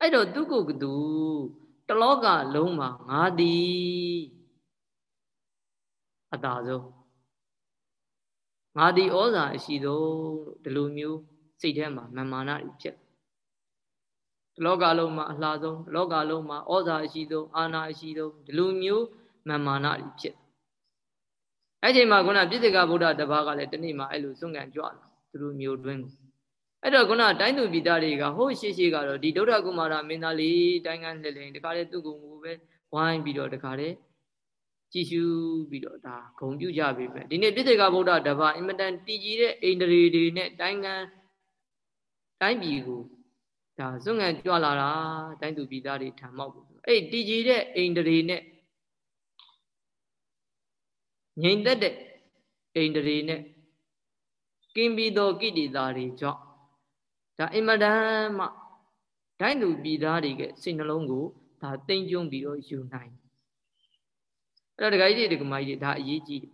အဲ့တော့သူကိုကတူတလောကလုံးမှာငါသည်အတာဆုံးငါသည်ဩဇာအရှိဆုံးလို့ဒီလိုမျိုးစိတ်ထဲမှာမမာနဖြစ်တလောကလုံးမှာအလှဆုံးတလောကလုံးမှာဩဇာအရှိဆုံးအာဏာအရှိဆုံးဒီလိုမျိုးမမာနဖြစ်အဲ့ချိန်မှာခုနပြစ္ဆေကဗုဒ္ဓတပါးကလည်းတနေ့မှအဲ့လိုစွန့်ကန်ကြွလာသူတို့မျိုးတွင်းကို အဲ့တော့ခုနတိုင်းသူပြည်သားတွေကဟိုးရှိရှိကတော့ဒီဒုဒ္ဓကုမာရမင်းသားလေးတိုင်းကန်းလှည့်လည်တခါလေသူ့ကိုယ်ကိုပဲဝိုင်းပြီးတော့တခါလေကြည်ရှုပြီးတော့ဒါဂုံပြုကြပြီပဲဒီနေ့ပြစ္ဆေကဗုဒ္ဓတပါးအင်မတန်တည်ကြည်တဲ့အိန္ဒြေတွေနဲ့တိုင်းကန်းတိုင်းပြည်ကိုဒါစွန့်ကန်ကြွလာတာတိုင်းသူပြည်သားတွေထံမောက်ကိုအဲ့တည်ကြည်တဲ့အိန္ဒြေနဲ့ငြိမ်သက်တဲ့အိန္ဒြေနဲ့ကင်းပြီးသောကိတိတာတွေကြောင့် ဒါအင်မတန်မှဒိုင်းသူပြည်သားတွေကစိတ်နှလုံးကိုဒါတိမ်ကျုံပြီးတော့ယူနိုင်အဲ့တော့ဒကာကြီးတွေဒကာမကြီးတွေဒါအရေးကြီးတယ်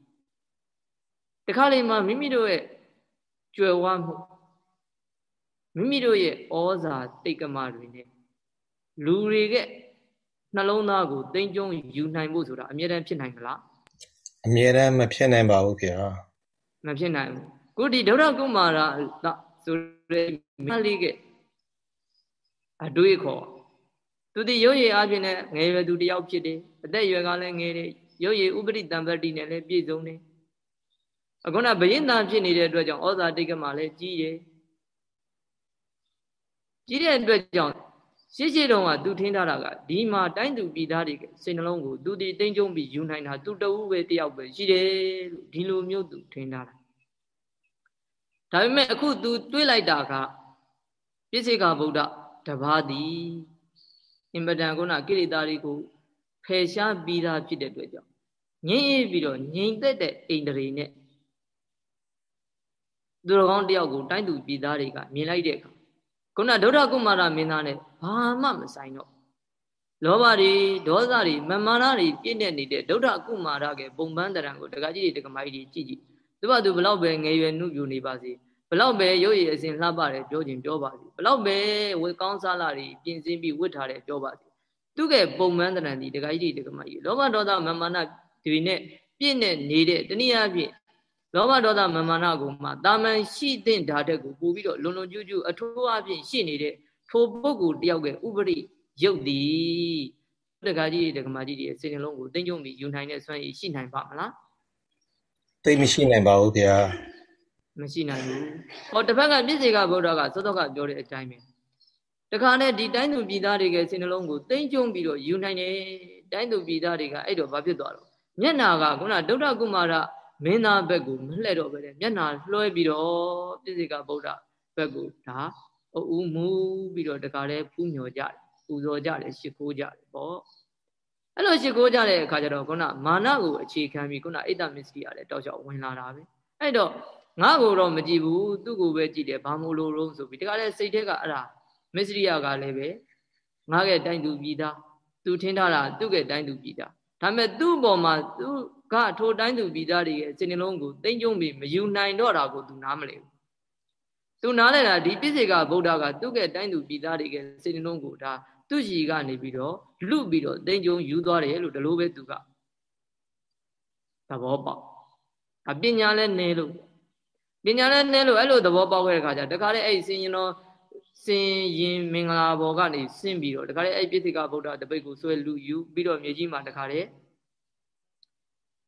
တခါလေမှမိမိတို့ရဲ့ကြွယ်ဝမှုမိမိတို့ရဲ့ဩဇာတိတ်ကမတွေနဲ့လူတွေကနှလုံးသားကိုတိမ်ကျုံယူနိုင်ဖို့ဆိုတာအမြဲတမ်းဖြစ်နိုင်မလားအမြဲတမ်းမဖြစ်နိုင်ပါဘူးခင်ဗျာမဖြစ်နိုင်ဘူးခုဒီဒုရကုမာရ ဆိုတဲ့မလေးကအတွေးခေါ်သူဒီရုပ်ရည်အပြင်နဲ့ငယ်ရွယ်သူတယောက်ဖြစ်တယ်အသက်ရွယ်ကလည်းငယ်တယ်ရုပ်ရည်ဥပရိတံပတ္တိနဲ့လည်းပြည့်စုံတယ်အခုနဘယင်းသားဖြစ်နေတဲ့အတွက်ကြောင့်ဩဇာတိတ်ကမှလည်းကြီးတယ်ကြီးတဲ့အတွက်ကြောင့်ရှေ့ရှေ့တုန်းကသူထင်းထားတာကဒီမှာတိုင်းသူပြည်သားတွေစိတ်နှလုံးကိုသူဒီတိမ့်ကျုံပြီးယူနိုင်တာသူတဝူပဲတယောက်ပဲရှိတယ်လို့ဒီလိုမျိုးသူထင်းထားတာ ဒါပေမဲ့အခုသူတွေးလိုက်တာကပြစ္ဆေကဗုဒ္ဓတပါးသည်အင်ပဒံကုဏကိရိတာတွေကိုဖယ်ရှားပြီးသားဖြစ်တဲ့အတွက်ကြောင့်ငြိမ့်အေးပြီးတော့ငြိမ်သက်တဲ့အိန္ဒြေနဲ့သူတော်ကောင်းတယောက်ကိုတိုင်းသူပြည်သားတွေကမြင်လိုက်တဲ့အခါခုနဒုဒ္ဓကုမာရမင်းသားနဲ့ဘာမှမဆိုင်တော့လောဘတွေဒေါသတွေမမာနတွေပြည့်နေနေတဲ့ဒုဒ္ဓကုမာရကပုံပန်းတရံကိုတက္ကကြီးတွေတက္ကမကြီးတွေကြည့်ကြည့် သူကသူဘလောက်ပဲငယ်ရွယ်နှုတ်ပြနေပါစေဘလောက်ပဲရုပ်ရည်အစဉ်လှပတယ်ပြောခြင်းပြောပါစေဘလောက်ပဲဝေကောင်းစားလာတွေပြင်ဆင်ပြီးဝတ်ထားတယ်ပြောပါစေသူကပုံပန်းတရံဒီတက္ကကြီးတွေတက္ကမကြီးလောဘဒေါသမမာနတွေနဲ့ပြည့်နေနေတဲ့တနည်းအားဖြင့်လောဘဒေါသမမာနကိုမှတာမန်ရှိတဲ့ဓာတ်ကိုပို့ပြီးတော့လွန်လွန်ကျူးကျူးအထိုးအပြင်ရှိနေတဲ့ထိုပုဂ္ဂိုလ်တယောက်ကဥပရိရုပ်သည်တက္ကကြီးတက္ကမကြီးရဲ့စိတ်နှလုံးကိုသိမ့်ကျုံပြီးယူနိုင်တဲ့စွမ်းရည်ရှိနိုင်ပါမလား သိမရှိနိုင်ပါဘူးဗျာမရှိနိုင်ဘူးဟောတစ်ဖက်ကပြည့်စေကဗုဒ္ဓကသောသောကပြောတဲ့အတိုင်းပဲတခါနဲ့ဒီတိုင်းသူပြည်သားတွေကစိတ်နှလုံးကိုသိမ့်ကျုံပြီးတော့ယူနိုင်တယ်တိုင်းသူပြည်သားတွေကအဲ့တော့ဘာဖြစ်သွားတော့မျက်နာကခုနဒုဒ္ဒကုမာရမင်းသားဘက်ကိုမလှဲ့တော့ပဲမျက်နာလွှဲပြီးတော့ပြည့်စေကဗုဒ္ဓဘက်ကိုဒါအူမူပြီးတော့တခါလဲဖူးမြော်ကြတယ်ပူဇော်ကြတယ်ရှ िख ိုးကြတယ်ပေါ့ အဲ့လိုရှ िख ိုးကြတဲ့အခါကျတော့ခုနမာနကိုအခြေခံပြီးခုနအိတ်တမစ္စရိယလည်းတောက်လျှောက်ဝင်လာတာပဲအဲ့တော့ငါ့ကိုတော့မကြည့်ဘူးသူ့ကိုပဲကြည့်တယ်ဘာမို့လို့လို့ဆိုပြီးတခါလဲစိတ်ထဲကအဲ့ဒါမစ္စရိယကလည်းပဲငါ့ရဲ့တိုင်းသူပြည်သားသူထင်းထားတာသူ့ရဲ့တိုင်းသူပြည်သားဒါပေမဲ့သူ့ဘောမှာသူကထိုတိုင်းသူပြည်သားတွေရဲ့စိတ်နှလုံးကိုသိမ့်ကျုံပြီးမယူနိုင်တော့တာကိုသူနားမလည်ဘူးသူနားလဲတာဒီပြစ္ဆေကဗုဒ္ဓကသူ့ရဲ့တိုင်းသူပြည်သားတွေကစိတ်နှလုံးကိုဒါ သူ့ရှိကနေပြီးတော့လူပြီးတော့သိမ့်ကျုံယူသွားတယ်လို့ဒီလိုပဲသူကသဘောပေါက်အပညာလည်းနဲလို့ပညာလည်းနဲလို့အဲ့လိုသဘောပေါက်ခဲ့တဲ့ခါကျတခါလေအဲ့စင်ရင်တော်စင်ရင်မင်္ဂလာဘောကနေဆင်းပြီးတော့တခါလေအဲ့ပြစ္ဆေကဗုဒ္ဓတပိတ်ကိုဆွဲလူယူပြီးတော့မြေကြီးမှာတခါလေ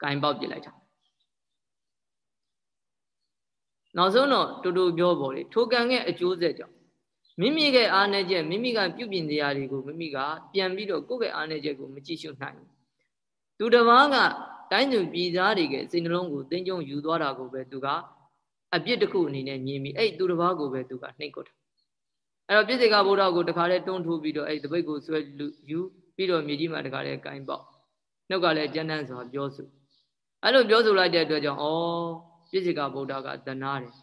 ကင်ပေါက်ပြစ်လိုက်တာနောက်ဆုံးတော့တူတူပြောပေါ်လေထိုကံရဲ့အကျိုးဆက်ကြောင့် မိမိရဲ့အားနည်းချက်မိမိကပြုပြင်စရာတွေကိုမိမိကပြန်ပြီးတော့ကိုယ့်ရဲ့အားနည်းချက်ကိုမကြည့်ရှုနိုင်ဘူးသူတစ်ပါးကတိုင်းသူပြည်သားတွေကစိတ်နှလုံးကိုတင်းကျုံယူသွားတာကိုပဲသူကအပြစ်တစ်ခုအနေနဲ့မြင်ပြီးအဲ့သူတစ်ပါးကိုပဲသူကနှိပ်ကွက်တယ်အဲ့တော့ပြည့်စေကဗုဒ္ဓကိုတခါလဲတွန်းထိုးပြီးတော့အဲ့တပိတ်ကိုဆွဲယူပြီးတော့မြေကြီးမှာတခါလဲကင်ပေါက်နှုတ်ကလည်းကျန်းတန်းစွာပြောဆိုအဲ့လိုပြောဆိုလိုက်တဲ့အတွက်ကြောင့်ဩပြည့်စေကဗုဒ္ဓကသနာတယ်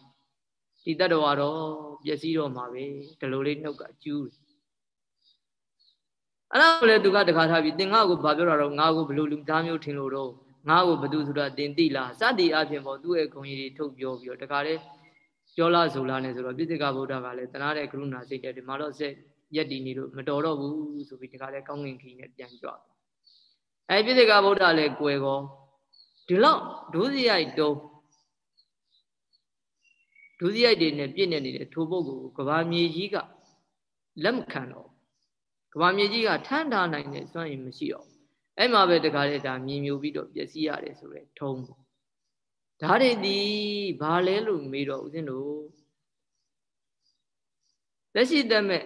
ဒီတတ္တဝါတော့ ပျက်စီးတော့မှာပဲဒီလိုလေးနှုတ်ကကျူးတယ်အဲ့ဒါလည်းသူကတခါထားပြီးသင်ငါ့ကိုဘာပြောတာတော့ငါ့ကိုဘလို့လူသားမျိုးထင်လို့တော့ငါ့ကိုဘသူဆိုတာသင်သိလားစသည်အပြင်ပေါ့သူ့ရဲ့ဂုဏ်ကြီးတွေထုတ်ပြောပြီးတော့တခါလေပြောလားဆိုလားနဲ့ဆိုတော့ပြစ္ဆေကဗုဒ္ဓကလည်းတနာတဲ့ကရုဏာစိတ်တဲ့ဒီမှာတော့ဆက်ရက်တည်နေလို့မတော်တော့ဘူးဆိုပြီးတခါလေကောင်းငင်ခီနဲ့ပြန်ကြွအဲပြစ္ဆေကဗုဒ္ဓလည်းကွယ်ကောဒီလောက်ဒုစရိုက်တုံး ဒုစရိုက်တွေနဲ့ပြည့်နေနေတဲ့ထိုပုဂ္ဂိုလ်ကိုကဘာမြေကြီးကလက်မခံတော့ကဘာမြေကြီးကထမ်းထားနိုင်တဲ့စွမ်းရည်မရှိတော့အဲ့မှာပဲတခါလေဒါမြင်မြူပြီးတော့ပျက်စီးရတယ်ဆိုရဲထုံးပေါ့ဒါတွေဒီဘာလဲလို့မေးတော့ဦးဇင်းတို့လက်ရှိတမဲ့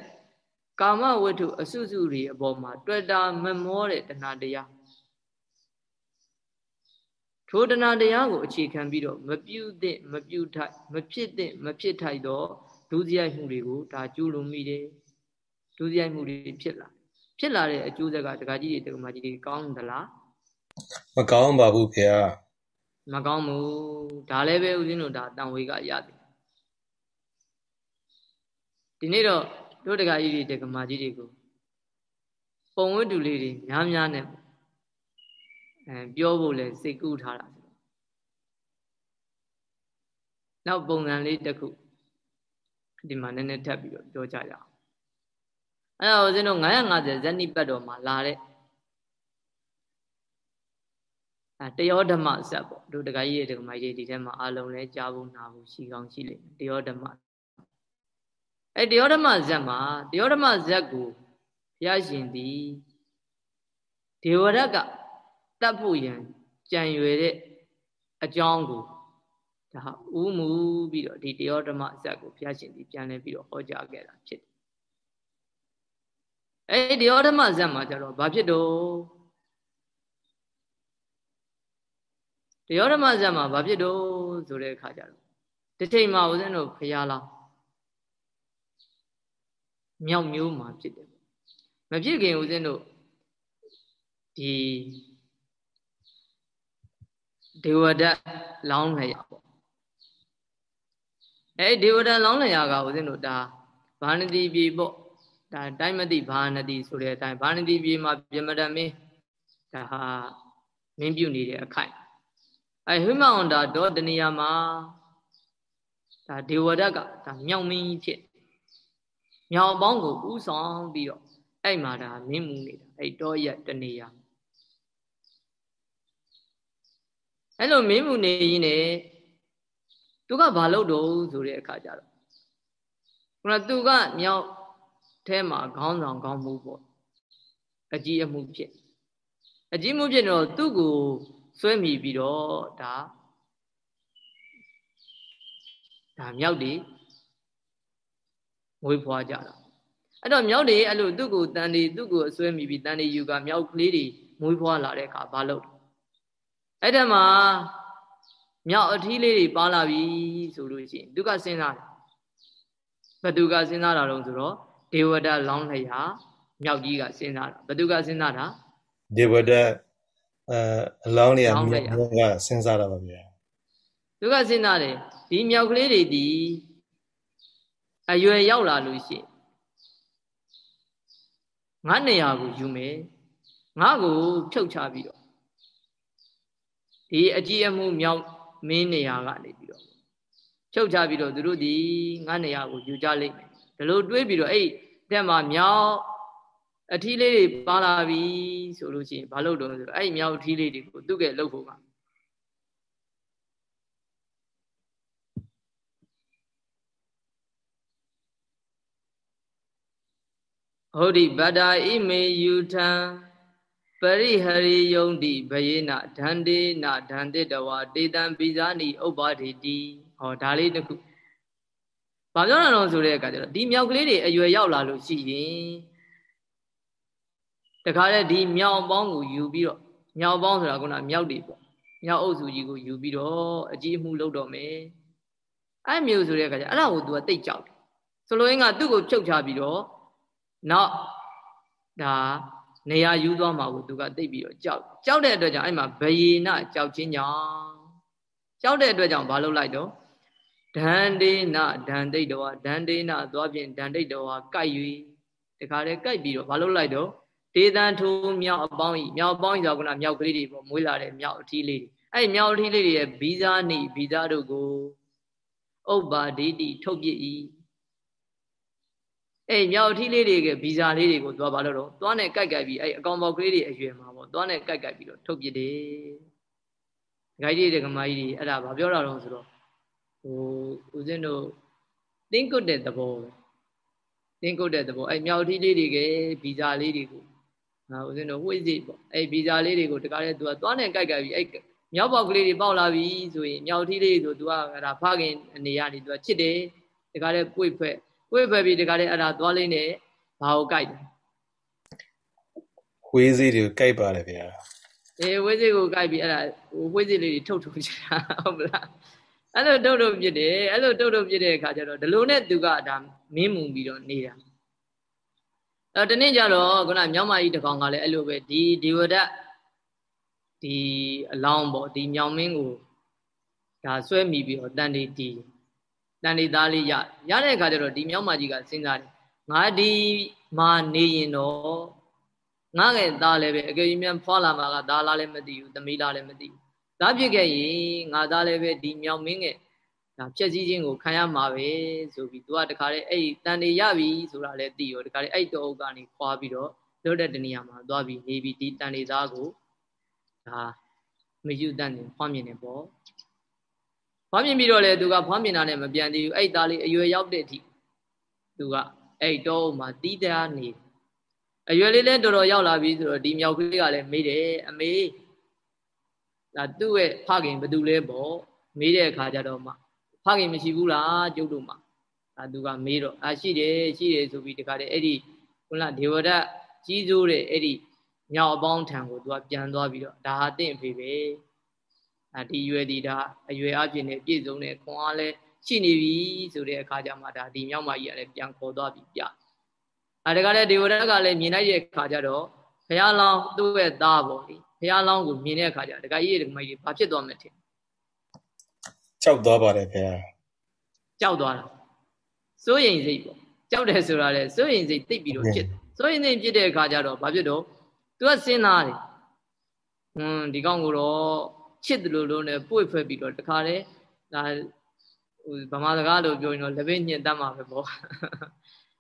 ကာမဝတ္ထုအစုစုတွေအပေါ်မှာတွေ့တာမမောတဲ့တဏှာတရား ထိုတဏှာတရားကိုအခြေခံပြီးတော့မပြုသင့်မပြုထိုက်မဖြစ်သင့်မဖြစ်ထိုက်တော့ဒုစရိုက်မှုတွေကိုဒါကျူးလွန်မိတယ်ဒုစရိုက်မှုတွေဖြစ်လာဖြစ်လာတဲ့အကျိုးဆက်ကဒကာကြီးတွေဒကာမကြီးတွေကောင်းသလားမကောင်းပါဘူးခင်ဗျာမကောင်းဘူးဒါလည်းပဲဦးဇင်းတို့ဒါတန်ဝေကရတယ်ဒီနေ့တော့တို့ဒကာကြီးတွေဒကာမကြီးတွေကိုပုံဝတ္တူလေးတွေများများနဲ့ အဲပြောဖို့လဲစိတ်ကူးထားတာဆိုနောက်ပုံစံလေးတစ်ခုဒီမှာနည်းနည်းထပ်ပြီးတော့ပြောကြရအောင်အဲ့ဒါဦးဇင်းတို့950ဇဏိပတ်တော်မှာလာတဲ့အဲတယောဓမ္မဇက်ပေါ့တို့တခါကြီးတွေတခါမကြီးဒီထဲမှာအလုံးလဲကြားဖို့နာဖို့ရှိကောင်းရှိလိမ့်မယ်တယောဓမ္မအဲတယောဓမ္မဇက်မှာတယောဓမ္မဇက်ကိုဘုရားရှင်သည်ဒေဝရတ်က တတ်ဖို့ရန်ကြံရွယ်တဲ့အကြောင်းကိုဒါဥမှုပြီးတော့ဒီတရားဓမ္မအစက်ကိုဘုရားရှင်ဒီပြန်လဲပြီးတော့ဟောကြားခဲ့တာဖြစ်တယ်။အဲဒီတရားဓမ္မဇက်မှာကျတော့ဘာဖြစ်တော့တရားဓမ္မဇက်မှာဘာဖြစ်တော့ဆိုတဲ့အခါကျတော့ဒီချိန်မှာဦးဇင်းတို့ဖရာလားမြောက်မျိုးမှာဖြစ်တယ်မဖြစ်ခင်ဦးဇင်းတို့ဒီ ဒေဝဒတ်လောင်းလျာပေါ့အဲဒေဝဒတ်လောင်းလျာကဦးဇင်းတို့ဒါဘာနတိပြည်ပေါ့ဒါတိုင်းမတိဘာနတိဆိုတဲ့အတိုင်းဘာနတိပြည်မှာပြမတမင်းဒါဟာမင်းပြုနေတဲ့အခိုက်အဲဟိမအောင်ဒါဒေါတနေရာမှာဒါဒေဝဒတ်ကဒါမြောင်မင်းကြီးဖြစ်မြောင်ပေါင်းကိုဥဆောင်ပြီးတော့အဲ့မှာဒါမင်းမူနေတာအဲ့တောရက်တနေရာ အဲ့လိုမင်းမူနေရင်ねသူကဘာလုပ်တော့ဆိုတဲ့အခါကျတော့ခုနသူကမြောက်ထဲမှာခေါင်းဆောင်ခေါင်းမှုပေါ့အကြီးအမှုဖြစ်အကြီးမှုဖြစ်တော့သူ့ကိုဆွဲမိပြီးတော့ဒါဒါမြောက်တွေငွေဖွာကြတာအဲ့တော့မြောက်တွေအဲ့လိုသူ့ကိုတန်တွေသူ့ကိုအဆွဲမိပြီးတန်တွေယူကမြောက်ကလေးတွေမွေးဖွာလာတဲ့အခါဘာလုပ် အဲ့ဒါမှာမြောက်အထီးလေးတွေပါလာပြီဆိုလို့ရှိရင်သူကစဉ်းစားတယ်ဘသူကစဉ်းစားတာတော့ဆိုတော့ဒေဝဒလောင်းလျာမြောက်ကြီးကစဉ်းစားတာဘသူကစဉ်းစားတာဒေဝဒအဲအလောင်းလျာမြောက်ကစဉ်းစားတာပါဗျာသူကစဉ်းစားတယ်ဒီမြောက်ကလေးတွေဒီအရွယ်ရောက်လာလို့ရှိရင်ငါနေရာကိုယူမယ်ငါကိုဖြုတ်ချပြီးတော့ ဒီအကြည့်အမှုမြောက်မင်းနေရာကနေပြီးတော့ဖြုတ်ချပြီးတော့သူတို့ဒီငါနေရာကိုယူကြလိမ့်မယ်ဒီလိုတွေးပြီးတော့အဲ့တက်မှာမြောက်အထီးလေးတွေပါလာပြီဆိုလို့ရှိရင်ဘာလို့တော့ဆိုအဲ့မြောက်အထီးလေးတွေကိုသူ့ကလှုပ်ဖို့ကဟောဒီဗတ္တာဣမေယူထံ ပရိဟရိယုံတိဘယေနဒန္တေနဒန္တေတဝတေတံပိဇာနိဥပ္ပါဒေတိဟောဒါလေးတစ်ခုဘာပြောတာတော့ဆိုတဲ့အခါကျတော့ဒီမြောက်ကလေးတွေအရွယ်ရောက်လာလို့ရှိရင်တခါတည်းဒီမြောက်ပေါင်းကိုယူပြီးတော့မြောက်ပေါင်းဆိုတာကမြောက်တွေပေါ့မြောက်အုပ်စုကြီးကိုယူပြီးတော့အကြီးအမှုလုပ်တော့မယ်အဲ့မျိုးဆိုတဲ့အခါကျအဲ့ဒါကို तू ကတိတ်ကြောက်တယ်ဆိုလိုရင်းကသူ့ကိုဖြုတ်ချပြီးတော့နောက်ဒါ နေရာယူသွားမှာကိုသူကသိပြီးတော့ကြောက်ကြောက်တဲ့အတွက်ကြောင့်အဲ့မှာဘယေနကြောက်ချင်းကြောင့်ကြောက်တဲ့အတွက်ကြောင့်ဘာလုပ်လိုက်တော့ဒန္ဒေနဒန္တိတောဒန္ဒေနသွားပြင်ဒန္တိတောကိုက်၍တခါတည်းကိုက်ပြီးတော့ဘာလုပ်လိုက်တော့ဒေသန်ထိုးမြောက်အပေါင်းဤမြောက်အပေါင်းဤဆိုကမြောက်ကလေးတွေပေါ့မွေးလာတဲ့မြောက်အထီးလေးတွေအဲ့မြောက်အထီးလေးတွေရဲ့ဗီဇာနိဗီဇာတို့ကိုဥပ္ပါဒိတိထုတ်ပြ၏ အဲ့မြောက်ထီးလေးတွေကဗီဇာလေးတွေကိုသွားပါလို့တော့သွားနဲ့ကြိုက်ကြိုက်ပြီးအဲ့အကောင်ပေါက်ကလေးတွေအရွယ်မှာပေါ့သွားနဲ့ကြိုက်ကြိုက်ပြီးတော့ထုတ်ပြတယ်ဒကာကြီးတွေကမာကြီးတွေအဲ့ဒါဘာပြောတာတော့ဆိုတော့ဟိုဦးဇင်းတို့တင်းကုတ်တဲ့သဘောပဲတင်းကုတ်တဲ့သဘောအဲ့မြောက်ထီးလေးတွေကဗီဇာလေးတွေကိုဟာဦးဇင်းတို့ဝှေ့စီပေါ့အဲ့ဗီဇာလေးတွေကိုတကားတဲ့သူကသွားနဲ့ကြိုက်ကြိုက်ပြီးအဲ့မြောက်ပေါက်ကလေးတွေပေါက်လာပြီဆိုရင်မြောက်ထီးလေးဆိုသူကအဲ့ဒါဖခင်အနေရနေသူကချစ်တယ်တကားတဲ့ပွေ့ဖက် ဝိဖယ်ပြီးတခါတည်းအဲ့ဒါသွားလေးနဲ့ဘာကိုကြိုက်တယ်ဝေးစေးတွေကိုကြိုက်ပါတယ်ဗျာအေးဝေးစေးကိုကြိုက်ပြီးအဲ့ဒါဝေးစေးလေးတွေထုတ်ထုတ်ချတာဟုတ်မလားအဲ့လိုထုတ်ထုတ်ပြစ်တယ်အဲ့လိုထုတ်ထုတ်ပြစ်တဲ့အခါကျတော့ဒီလိုနဲ့သူကဒါမင်းမူပြီးတော့နေတာအဲ့တနေ့ကျတော့ခုနမြောက်မကြီးတကောင်ကလည်းအဲ့လိုပဲဒီဒီဝဒဒီအလောင်းပေါ့ဒီမြောင်မင်းကိုဒါဆွဲမိပြီးတော့တန်တီတီ တန်လေးသားလေးရရတဲ့အခါကျတော့ဒီမြောက်မကြီးကစဉ်းစားတယ်ငါဒီမှာနေရင်တော့ငါငယ်သားလည်းပဲအကယ်၍မြန်ဖွာလာမှာကသားလားလည်းမသိဘူးသမီးလားလည်းမသိဘူးသားဖြစ်ခဲ့ရင်ငါသားလည်းပဲဒီမြောက်မင်းငယ်ဒါဖြက်စည်းခြင်းကိုခံရမှာပဲဆိုပြီးသူကတခါလေအဲ့တန်နေရပြီဆိုတာလည်းသိရောတခါလေအဲ့တောအုပ်ကနေခွာပြီးတော့လွတ်တဲ့တနေရာမှာသွားပြီးနေပြီးဒီတန်နေသားကိုဒါမယူတတ်နေဖွားမြင်နေပေါ့ ဖွားမြင်ပြီးတော့လေသူကဖွားမြင်တာနဲ့မပြန်သေးဘူးအဲ့သားလေးအရွယ်ရောက်တဲ့အထိသူကအဲ့တောမှာတီးသားနေအရွယ်လေးလည်းတော်တော်ရောက်လာပြီဆိုတော့ဒီမြောက်ကလေးကလည်းမေးတယ်အမေဒါသူ့ရဲ့ဖခင်ဘယ်သူလဲပေါ့မေးတဲ့အခါကျတော့မှဖခင်မရှိဘူးလားကျုပ်တို့မှာဒါသူကမေးတော့အာရှိတယ်ရှိတယ်ဆိုပြီးတခါတည်းအဲ့ဒီခုနဒေဝဒကြီးစိုးတဲ့အဲ့ဒီမြောက်အပေါင်းထံကိုသူကပြန်သွားပြီးတော့ဒါဟာတင့်အဖေပဲ ဒါဒီရွယ်ဒီဒါအရွယ်အပြည့်နဲ့ပြည့်စုံတဲ့ခွန်အားလဲရှိနေပြီဆိုတဲ့အခါကျမှဒါဒီမြောက်မကြီးကလည်းပြန်ခေါ်သွားပြီးပြအဲဒါကလည်းဒေဝဒကလည်းမြင်လိုက်တဲ့အခါကျတော့ဘုရားလောင်းသူ့ရဲ့သားပေါ့လေဘုရားလောင်းကိုမြင်တဲ့အခါကျဒကာကြီးရဲ့ဒကာမကြီးဘာဖြစ်သွားမလဲထင်ကြောက်သွားပါတယ်ခင်ဗျာကြောက်သွားတာစိုးရိမ်စိတ်ပေါ့ကြောက်တယ်ဆိုတာလေစိုးရိမ်စိတ်တိတ်ပြီးတော့ဖြစ်စိုးရိမ်စိတ်ဖြစ်တဲ့အခါကျတော့ဘာဖြစ်တော့သူကစဉ်းစားတယ်ဟွန်းဒီကောင်ကိုတော့ ချစ်တယ်လို့လို့နဲ့ပွေ့ဖွဲ့ပြီးတော့တခါတည်းဒါဟိုဗမာစကားလို့ပြောရင်တော့လက်ဘင်းညင်တတ်မှာပဲပေါ့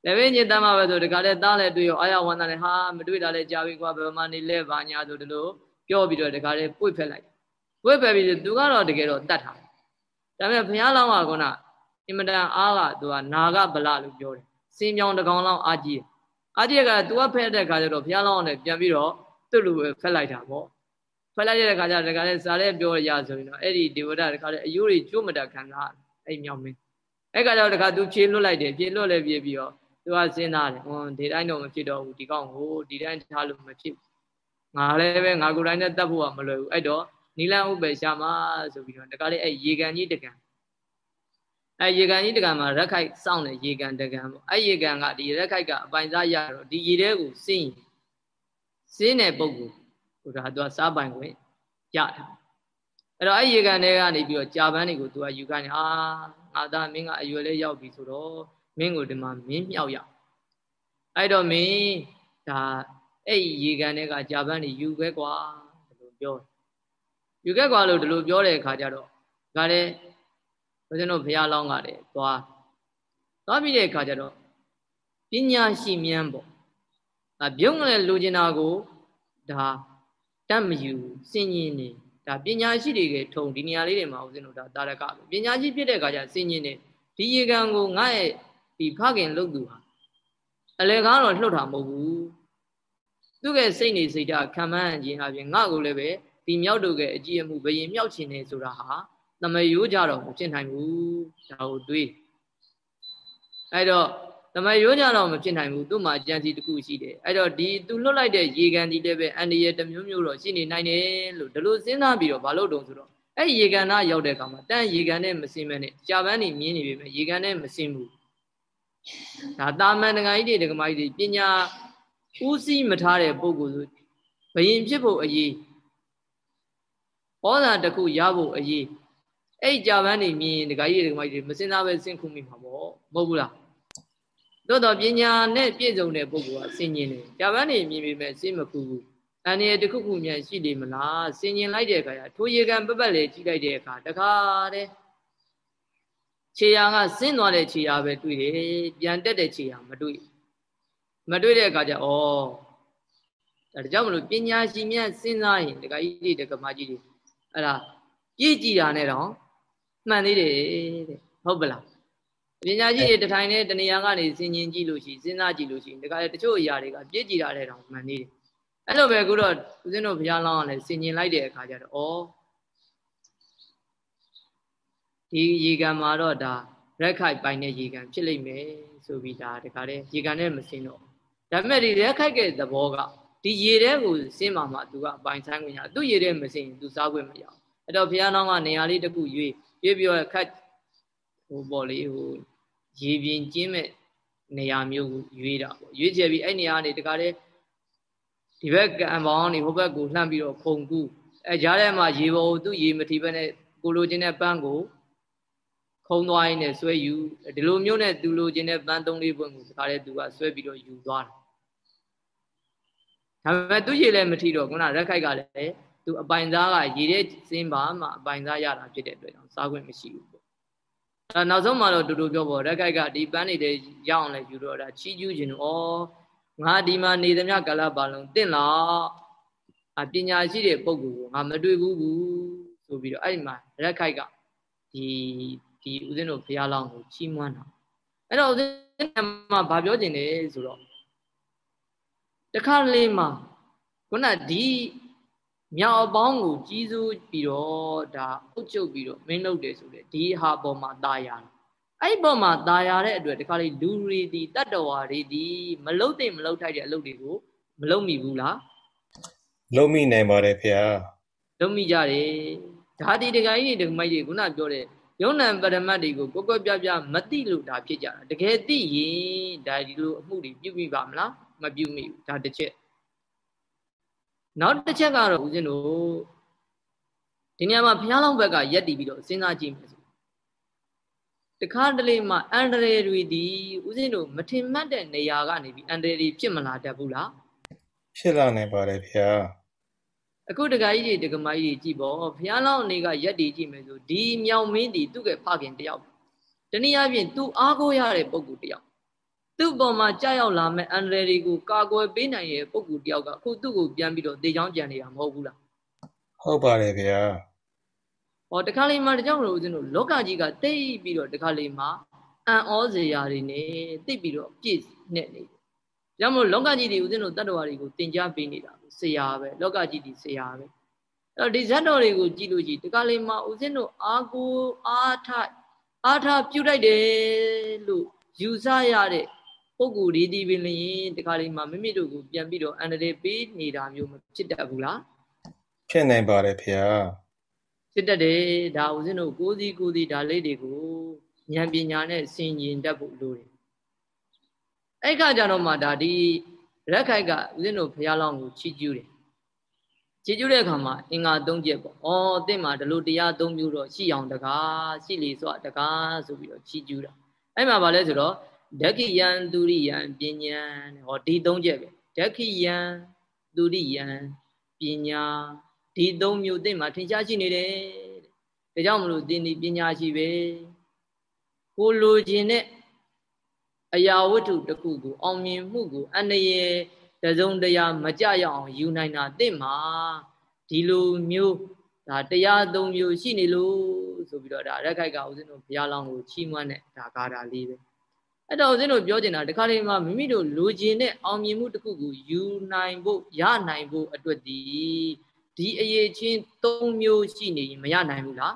လက်ဘင်းညင်တတ်မှာပဲဆိုတခါတည်းတားလဲတွေ့ရောအာရဝန္တာလဲဟာမတွေ့တာလဲကြာပြီကွာဘယ်မှာနေလဲဘာညာဆိုဒီလိုပြောပြီးတော့တခါတည်းပွေ့ဖက်လိုက်ပွေ့ဖက်ပြီးသူကတော့တကယ်တော့တတ်တာဒါပေမဲ့ဘုရားလောင်းကကောအင်မတန်အားကသူကနာဂဗလလို့ပြောတယ်စင်းမြောင်တကောင်လောက်အားကြီးတယ်အားကြီးကသူကဖက်တဲ့ခါကျတော့ဘုရားလောင်းနဲ့ပြန်ပြီးတော့သူ့လူပဲဖက်လိုက်တာပေါ့ ဖက်လိုက်တဲ့ခါကျတခါလဲစားလဲပြောရဆိုရင်တော့အဲ့ဒီဒေဝဒတခါလဲအယိုးတွေကျွတ်မတခံစားအဲ့မြောင်မင်းအဲ့ခါကျတော့တခါသူဖြေလွတ်လိုက်တယ်ဖြေလွတ်လဲပြေးပြီးတော့သူကစဉ်းစားတယ်ဟွန်းဒီတိုင်းတော့မဖြစ်တော့ဘူးဒီကောင်ကိုဒီတိုင်းထားလို့မဖြစ်ငါလည်းပဲငါကိုယ်တိုင်နဲ့တတ်ဖို့ကမလွယ်ဘူးအဲ့တော့နီလန်ဥပ္ပေရှာမဆိုပြီးတော့တခါလေးအဲ့ရေကန်ကြီးတကန်အဲ့ရေကန်ကြီးတကန်မှာရက်ခိုက်စောင့်တယ်ရေကန်တကန်ပေါ့အဲ့ရေကန်ကဒီရက်ခိုက်ကအပိုင်စားရတော့ဒီရေထဲကိုစင်းစင်းတဲ့ပုံကိုဟို ဒါသူကစားပိုင်ခွင့်ရတာအဲ့တော့အဲ့ရေကန်ထဲကနေပြီးတော့ကြာပန်းတွေကိုသူကယူခိုင်းအာငါသားမင်းကအရွယ်လေးရောက်ပြီဆိုတော့မင်းကိုဒီမှာမင်းမြောက်ရအဲ့တော့မင်းဒါအဲ့ရေကန်ထဲကကြာပန်းတွေယူခဲ့ကွာဒီလိုပြောယူခဲ့ကွာလို့ဒီလိုပြောတဲ့အခါကျတော့ဒါလည်းဘုရားတို့ဘုရားလောင်းကလည်းသွားသွားပြီးတဲ့အခါကျတော့ပညာရှိမြန်းပေါ့ဒါပြုံးလည်းလိုချင်တာကိုဒါ တတ်မယူစင်ញင်းနေဒါပညာရှိတွေကထုံဒီနေရာလေးတွေမှာဦးဇင်းတို့ဒါတာရကပညာရှိဖြစ်တဲ့အခါကျစင်ញင်းနေဒီရေကန်ကိုငါ့ရဲ့ဒီဖခင်လုတ်သူဟာအလေကားတော့လှုပ်တာမဟုတ်ဘူးသူ့ရဲ့စိတ်နေစိတ်ဓာတ်ခံမှန်းခြင်းအပြင်ငါ့ကိုလည်းပဲဒီမြောက်တို့ရဲ့အကြည့်အမှုဘယင်မြောက်ခြင်းနေဆိုတာဟာတမယိုးကြတော့မဖြစ်နိုင်ဘူးဒါကိုတွေးအဲ့တော့ တမယိုးကြတော့မဖြစ်နိုင်ဘူးသူ့မှာကြံစီတစ်ခုရှိတယ်အဲ့တော့ဒီသူလွတ်လိုက်တဲ့ရေကန်ဒီလည်းပဲအန္တရာယ်တစ်မျိုးမျိုးတော့ရှိနေနိုင်တယ်လို့ဒီလိုစဉ်းစားပြီးတော့မလုပ်တော့ဆိုတော့အဲ့ရေကန်နာရောက်တဲ့အခါမှာတန်ရေကန်နဲ့မစင်မဲနဲ့ကြာပန်းနေမြင်းနေပြီပဲရေကန်နဲ့မစင်ဘူးဒါတာမန်တက္ကကြီးတွေတက္ကမကြီးတွေပညာဦးစီးမထားတဲ့ပုဂ္ဂိုလ်ဆိုဘယင်ဖြစ်ဖို့အရေးဩဇာတစ်ခုရဖို့အရေးအဲ့ကြာပန်းနေမြင်ဒကာကြီးဒကာမကြီးတွေမစင်သားပဲစင်ခုမိမှာပေါ့မဟုတ်ဘူးလား တို့တော့ပညာနဲ့ပြည့်စုံတဲ့ပုဂ္ဂိုလ်ကစင်ញင်တယ်ကြာပန်းနေမြင်ပေမဲ့စင်မခုဘူးအန္တရာယ်တစ်ခုခုမြန်ရှိနေမလားစင်ញင်လိုက်တဲ့အခါကျထိုရေကန်ပပတ်လေကြီးလိုက်တဲ့အခါတခါတည်းခြေရာကဆင်းသွားတဲ့ခြေရာပဲတွေ့တယ်ပြန်တက်တဲ့ခြေရာမတွေ့မတွေ့တဲ့အခါကျဩဒါကြောင့်မလို့ပညာရှိများစဉ်းစားရင်ဒကာကြီးတွေဒကာမကြီးတွေအဲ့ဒါပြည့်ကြည်တာနဲ့တော့မှန်သေးတယ်တဲ့ဟုတ်ပလား ပညာရှိတွေတထိုင်နဲ့တနေရာကနေစဉ်းကျင်ကြည့်လို့ရှိစဉ်းစားကြည့်လို့ရှိရင်ဒါကလည်းတချို့အရာတွေကပြည့်ကြည်တာတဲ့တော့မှန်သေးတယ်အဲ့လိုပဲခုတော့ဦးဇင်းတို့ဘုရားလောင်းကလည်းစဉ်းကျင်လိုက်တဲ့အခါကျတော့ဩဒီရေကံမှာတော့ဒါရက်ခိုက်ပိုင်တဲ့ရေကံဖြစ်လိမ့်မယ်ဆိုပြီးဒါတခါတည်းရေကံနဲ့မစင်းတော့ဒါပေမဲ့ဒီရက်ခိုက်တဲ့သဘောကဒီရေထဲကိုစင်းမှမှသူကအပိုင်ဆိုင်ခွင့်ရသူရေထဲမစင်းရင်သူစားခွင့်မရအောင်အဲ့တော့ဘုရားနောင်းကနေရာလေးတစ်ခုရွေးရွေးပြီးတော့ခတ် ဟိုပေါ့လေဟိုရေပြင်ကျင်းမဲ့နေရာမျိုးကိုရွေးတာပေါ့ရွေးချယ်ပြီးအဲ့နေရာကနေတခါတည်းဒီဘက်ကံပေါင်းနေဟိုဘက်ကိုလှမ်းပြီးတော့ခုံကူးအဲကြားထဲမှာရေပေါ်ကိုသူ့ရေမထီဘဲနဲ့ကိုလိုချင်တဲ့ပန်းကိုခုံသွားရင်းနဲ့ဆွဲယူဒီလိုမျိုးနဲ့သူလိုချင်တဲ့ပန်းသုံးလေးပွင့်ကိုတခါတည်းသူကဆွဲပြီးတော့ယူသွားတယ်ဒါပေမဲ့သူရေလည်းမထီတော့ခုနရက်ခိုက်ကလည်းသူအပိုင်စားကရေတဲ့စင်းပါမှအပိုင်စားရတာဖြစ်တဲ့အတွက်ကြောင့်စားခွင့်မရှိဘူးပေါ့ အဲနောက်ဆုံးမှတော့တူတူပြောပေါ့ရက်ခိုက်ကဒီပန်းနေတဲ့ရအောင်လဲယူတော့တာချီးကျူးခြင်းတော့ဩငါဒီမှာနေသမျှကာလပါလုံးတင့်လားအပညာရှိတဲ့ပုံကူကိုငါမတွေ့ဘူးဘူးဆိုပြီးတော့အဲ့ဒီမှာရက်ခိုက်ကဒီဒီဦးဇင်းတို့ဘုရားလောင်းကိုချီးမွမ်းတာအဲ့တော့ဦးဇင်းကဘာပြောချင်လဲဆိုတော့တခါလေမှာခုနဒီ မြောက်အပေါင်းကိုကြီးစိုးပြီးတော့ဒါအုပ်ချုပ်ပြီးတော့မင်းလုပ်တယ်ဆိုတဲ့ဒီဟာပေါ်မှာตายရအဲ့ပေါ်မှာตายရတဲ့အတွက်တခါလေလူတွေဒီတတ္တဝါတွေဒီမလုတ်တဲ့မလုတ်ထိုက်တဲ့အလုပ်တွေကိုမလုတ်မိဘူးလားလုံးမိနိုင်ပါတယ်ဖေဟာလုံးမိကြတယ်ဒါဒီတခါကြီးတွေဒကမိုက်တွေခုနပြောတဲ့ယုံနံပရမတ်တွေကိုကိုကွက်ပြပြမသိလို့ဒါဖြစ်ကြတာတကယ်သိရင်ဒါဒီလိုအမှုတွေပြုမိပါမလားမပြုမိဘူးဒါတစ်ချက် နောက်တစ်ချက်ကတော့ဦးဇင်းတို့ဒီနေရာမှာဘုရားလောင်းဘက်ကရက်တည်ပြီးတော့စဉ်းစားကြည့်မယ်ဆိုတခါတလေမှာအန္တရာယ်တွေဒီဦးဇင်းတို့မထင်မှတ်တဲ့နေရာကနေပြီးအန္တရာယ်တွေဖြစ်မလာတတ်ဘူးလားဖြစ်လာနိုင်ပါတယ်ဗျာအခုတခါကြီးတွေတက္ကမကြီးတွေကြည့်ပေါ့ဘုရားလောင်းအနေကရက်တည်ကြည့်မယ်ဆိုဒီမြောင်မင်းဒီသူ့ကဖခင်တယောက်တနည်းအားဖြင့်သူအားကိုးရတဲ့ပုဂ္ဂိုလ်တယောက် သူ့ပေါ်မှာကြောက်ရောက်လာမဲ့အန္တရာယ်တွေကိုကာကွယ်ပေးနိုင်ရဲ့ပုဂ္ဂိုလ်တယောက်ကအခုသူ့ကိုပြန်ပြီးတော့တေချောင်းကြံနေတာမဟုတ်ဘူးလားဟုတ်ပါတယ်ဗျာဟောတခါလေးမှတကြောင်လို့ဦးဇင်းတို့လောကကြီးကတိတ်ပြီးတော့တခါလေးမှအံ့ဩစရာတွေနဲ့တိတ်ပြီးတော့ပြည့်နဲ့နေတယ်။ကြောင့်မို့လောကကြီးတွေဦးဇင်းတို့တတ္တဝါတွေကိုတင် जा ပေးနေတာဆရာပဲလောကကြီးဒီဆရာပဲ။အဲ့တော့ဒီဇတ်တော်တွေကိုကြည့်လို့ကြည့်တခါလေးမှဦးဇင်းတို့အာကိုအာထအာထပြုတ်လိုက်တယ်လို့ယူဆရတဲ့ ပုဂ္ဂိုလ်ဒီဒီပင်လျင်တခါလေးမှမိမိတို့ကိုပြန်ပြီးတော့အန္တရာယ်ပေးနေတာမျိုးမဖြစ်တတ်ဘူးလားဖြစ်နိုင်ပါတယ်ဖေဟာဖြစ်တတ်တယ်ဒါဦးဇင်းတို့ကိုးစီကိုးစီဒါလေးတွေကိုဉာဏ်ပညာနဲ့ဆင်ញင်တတ်ဖို့လိုတယ်အဲ့ခါကျတော့မှဒါဒီရက်ခိုက်ကဦးဇင်းတို့ဘုရားလောင်းကိုချီးကျူးတယ်ချီးကျူးတဲ့အခါမှာအင်္ဂါ၃ချက်ပေါ့ဩတင့်မှာဒီလိုတရား၃မျိုးတော့ရှိအောင်တကားရှိလေဆိုတကားဆိုပြီးတော့ချီးကျူးတာအဲ့မှာဗာလဲဆိုတော့ ဓက္ခိယံသူရိယံပညာဟောဒီသုံးချက်ပဲဓက္ခိယံသူရိယံပညာဒီသုံးမျိုးသိမှထင်ရှားရှိနေတယ်ဒါကြောင့်မလို့သင်ဒီပညာရှိပဲကိုလိုချင်တဲ့အရာဝတ္ထုတစ်ခုကိုအောင်မြင်မှုကိုအန္တရာယ်တစုံတရာမကြရအောင်ယူနိုင်တာသိမှဒီလိုမျိုးဒါတရားသုံးမျိုးရှိနေလို့ဆိုပြီးတော့ဒါရက်ခိုက်ကဦးဇင်းတို့ဘုရားလောင်းကိုချီးမွမ်းတဲ့ဒါကာတာလေးပဲ အဲ့တော့ဦးဇင်းတို့ပြောချင်တာဒီခါလေးမှာမိမိတို့လိုချင်တဲ့အောင်မြင်မှုတစ်ခုကိုယူနိုင်ဖို့ရနိုင်ဖို့အတွက်ဒီဒီအရေးချင်း၃မျိုးရှိနေရင်မရနိုင်ဘူးလား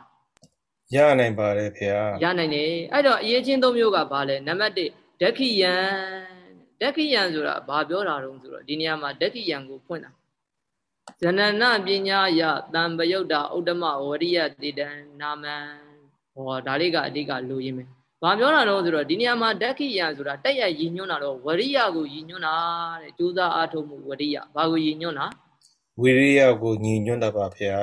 ရနိုင်ပါတယ်ဖေဟာရနိုင်တယ်အဲ့တော့အရေးချင်း၃မျိုးကဘာလဲနံပါတ်၁ဒက္ခိယံဒက္ခိယံဆိုတာဘာပြောတာတုံးဆိုတော့ဒီနေရာမှာဒက္ခိယံကိုဖွင့်တာဇနနပညာယတံပယုတ်တာဥဒ္ဓမဝရိယတေတံနာမံဟောဒါလေးကအဓိကလိုရင်းမယ် ဘာပြောတာတော့ဆိုတော့ဒီနေရာမှာဓက္ခိယဆိုတာတက်ရရည်ညွှန်းတာတော့ဝရိယကိုရည်ညွှန်းတာတဲ့ကြိုးစားအားထုတ်မှုဝရိယဘာကိုရည်ညွှန်းတာဝရိယကိုညီညွှန်းတာပါဗျာ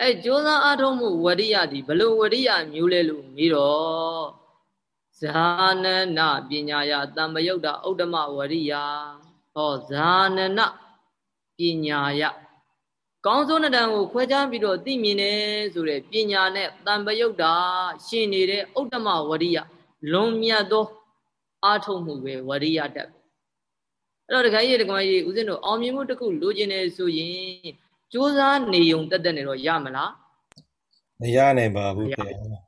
အဲကြိုးစားအားထုတ်မှုဝရိယဒီဘလို့ဝရိယမျိုးလဲလို့မေးတော့ဇာနနပညာယတံမယုတ်တာဥဒ္ဓမဝရိယဟောဇာနနပညာယ ကောင်းဆုံးတံကိုခွဲခြားပြီးတော့သိမြင်တယ်ဆိုတဲ့ပညာနဲ့တံပယုတ်တာရှင်နေတဲ့ဥတ္တမဝရိယလွန်မြတ်သောအာထုံမှုပဲဝရိယတက်အဲ့တော့တခါကြီးတခါကြီးဦးဇင်းတို့အောင်မြင်မှုတစ်ခုလိုချင်တယ်ဆိုရင်ကြိုးစားနေုံတက်တက်နေတော့ရမလားမရနိုင်ပါဘူးခင်ဗျာ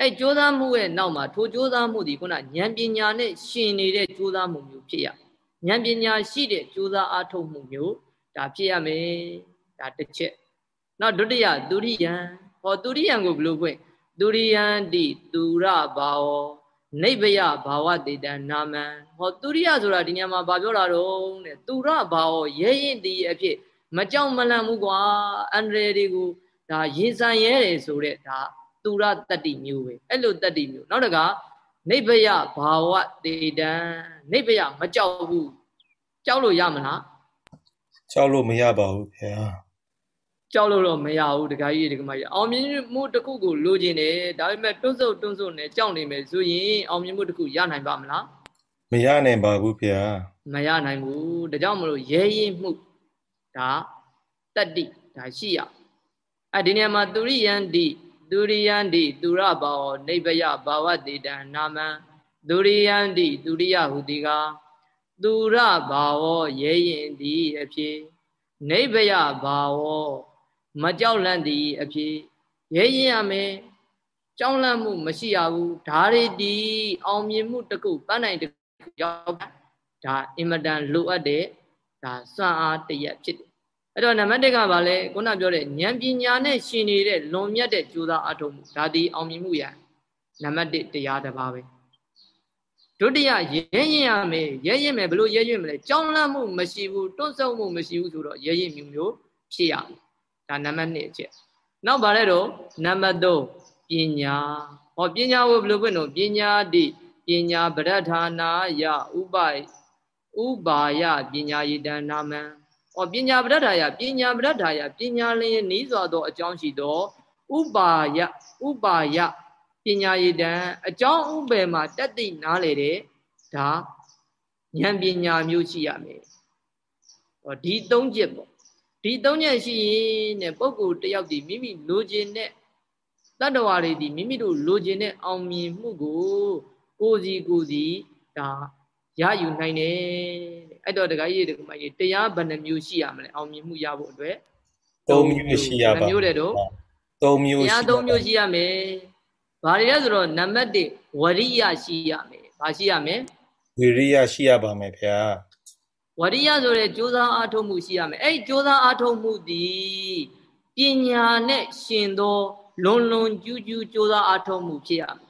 အဲ့ကြိုးစားမှုရဲ့နောက်မှာထိုကြိုးစားမှုဒီခုနဉာဏ်ပညာနဲ့ရှင်နေတဲ့ကြိုးစားမှုမျိုးဖြစ်ရဉာဏ်ပညာရှိတဲ့ကြိုးစားအားထုတ်မှုမျိုးဒါဖြစ်ရမယ် ဒါတစ်ချက်နောက်ဒုတိယသူရိယံဟောသူရိယံကိုဘယ်လိုဖွင့်သူရိယံတိသူရဘာဝနိဗ္ဗယဘာဝတေတံနာမံဟောသူရိယဆိုတာဒီညမှာဘာပြောတာတော့တဲ့သူရဘာဝရဲရင်ဒီအဖြစ်မကြောက်မလန့်ဘူးကွာအန္တရာယ်တွေကိုဒါရင်ဆိုင်ရဲတယ်ဆိုတဲ့ဒါသူရတတ္တိမျိုးပဲအဲ့လိုတတ္တိမျိုးနောက်တကနိဗ္ဗယဘာဝတေတံနိဗ္ဗယမကြောက်ဘူးကြောက်လို့ရမလားကြောက်လို့မရပါဘူးခင်ဗျာ ကြောက်လို့တော့မရဘူးတခါကြီးတခါမကြီးအောင်မြင်မှုတစ်ခုကိုလိုချင်တယ်ဒါပေမဲ့တွန်းဆုပ်တွန်းဆုပ်နဲ့ကြောက်နေမယ်ဆိုရင်အောင်မြင်မှုတစ်ခုရနိုင်ပါမလားမရနိုင်ပါဘူးဗျာမရနိုင်ဘူးဒါကြောင့်မလို့ရဲရင်မှုဒါတတ္တိဒါရှိရအဲဒီနေရာမှာသူရိယန္တိသူရိယန္တိသူရဘာဝနိဗ္ဗယဘာဝတေတံနာမံသူရိယန္တိသူရိယဟုတိကာသူရဘာဝရဲရင်ဒီအဖြစ်နိဗ္ဗယဘာဝ မကြောက်လန့်သည်အဖြစ်ရဲရင်ရမယ်ကြောက်လန့်မှုမရှိရဘူးဒါရီဒီအောင်မြင်မှုတကုပန်းနိုင်တကုရောက်ဒါအင်မတန်လိုအပ်တဲ့ဒါစွမ်းအားတရက်ဖြစ်တယ်အဲ့တော့နံပါတ်1ကဘာလဲခုနပြောတဲ့ဉာဏ်ပညာနဲ့ရှင်နေတဲ့လွန်မြတ်တဲ့ကြိုးစားအထုံးမှုဒါဒီအောင်မြင်မှုရနံပါတ်1တရားတစ်ပါးပဲဒုတိယရဲရင်ရမယ်ရဲရင်မယ်ဘလို့ရဲရင်မလဲကြောင်းလန့်မှုမရှိဘူးတွန့်ဆုတ်မှုမရှိဘူးဆိုတော့ရဲရင်မျိုးမျိုးဖြစ်ရမယ် ဒါနံပါတ်2အချက်နောက်ဗါလဲတော့နံပါတ်3ပညာဟောပညာကိုဘယ်လိုဖွင့်တော့ပညာတိပညာပရဌာနာယဥပဥပါယပညာယတနာမံဟောပညာပရဌာယပညာပရဌာယပညာလျင်နီးစွာသောအကြောင်းရှိသောဥပါယဥပါယပညာယတံအကြောင်းဥပယ်မှာတတ်သိနားလေတဲ့ဒါဉာဏ်ပညာမျိုးရှိရမယ်ဟောဒီသုံးချက်ပေါ့ ဒီသုံးချက်ရှိရင်တဲ့ပုဂ္ဂိုလ်တယောက်ဒီမိမိလိုချင်တဲ့တတ္တဝါတွေဒီမိမိတို့လိုချင်တဲ့အောင်မြင်မှုကိုကိုစီကိုစီဒါရယူနိုင်တယ်အဲ့တော့တခါကြီးတခါမကြီးတရားဘယ်နှမျိုးရှိရမလဲအောင်မြင်မှုရဖို့အတွက်၃မျိုးရှိရပါမျိုးတဲ့တော့၃မျိုးတရား၃မျိုးရှိရမယ်ဘာတွေလဲဆိုတော့နံပါတ်1ဝရိယရှိရမယ်ဘာရှိရမလဲဝိရိယရှိရပါမယ်ဗျာ ဝရိယဆိုတဲ့ကြိုးစားအားထုတ်မှုရှိရမယ်အဲ့ဒီကြိုးစားအားထုတ်မှုဒီပညာနဲ့ရှင်သောလွန်လွန်ကျူးကျူးကြိုးစားအားထုတ်မှုဖြစ်ရမယ်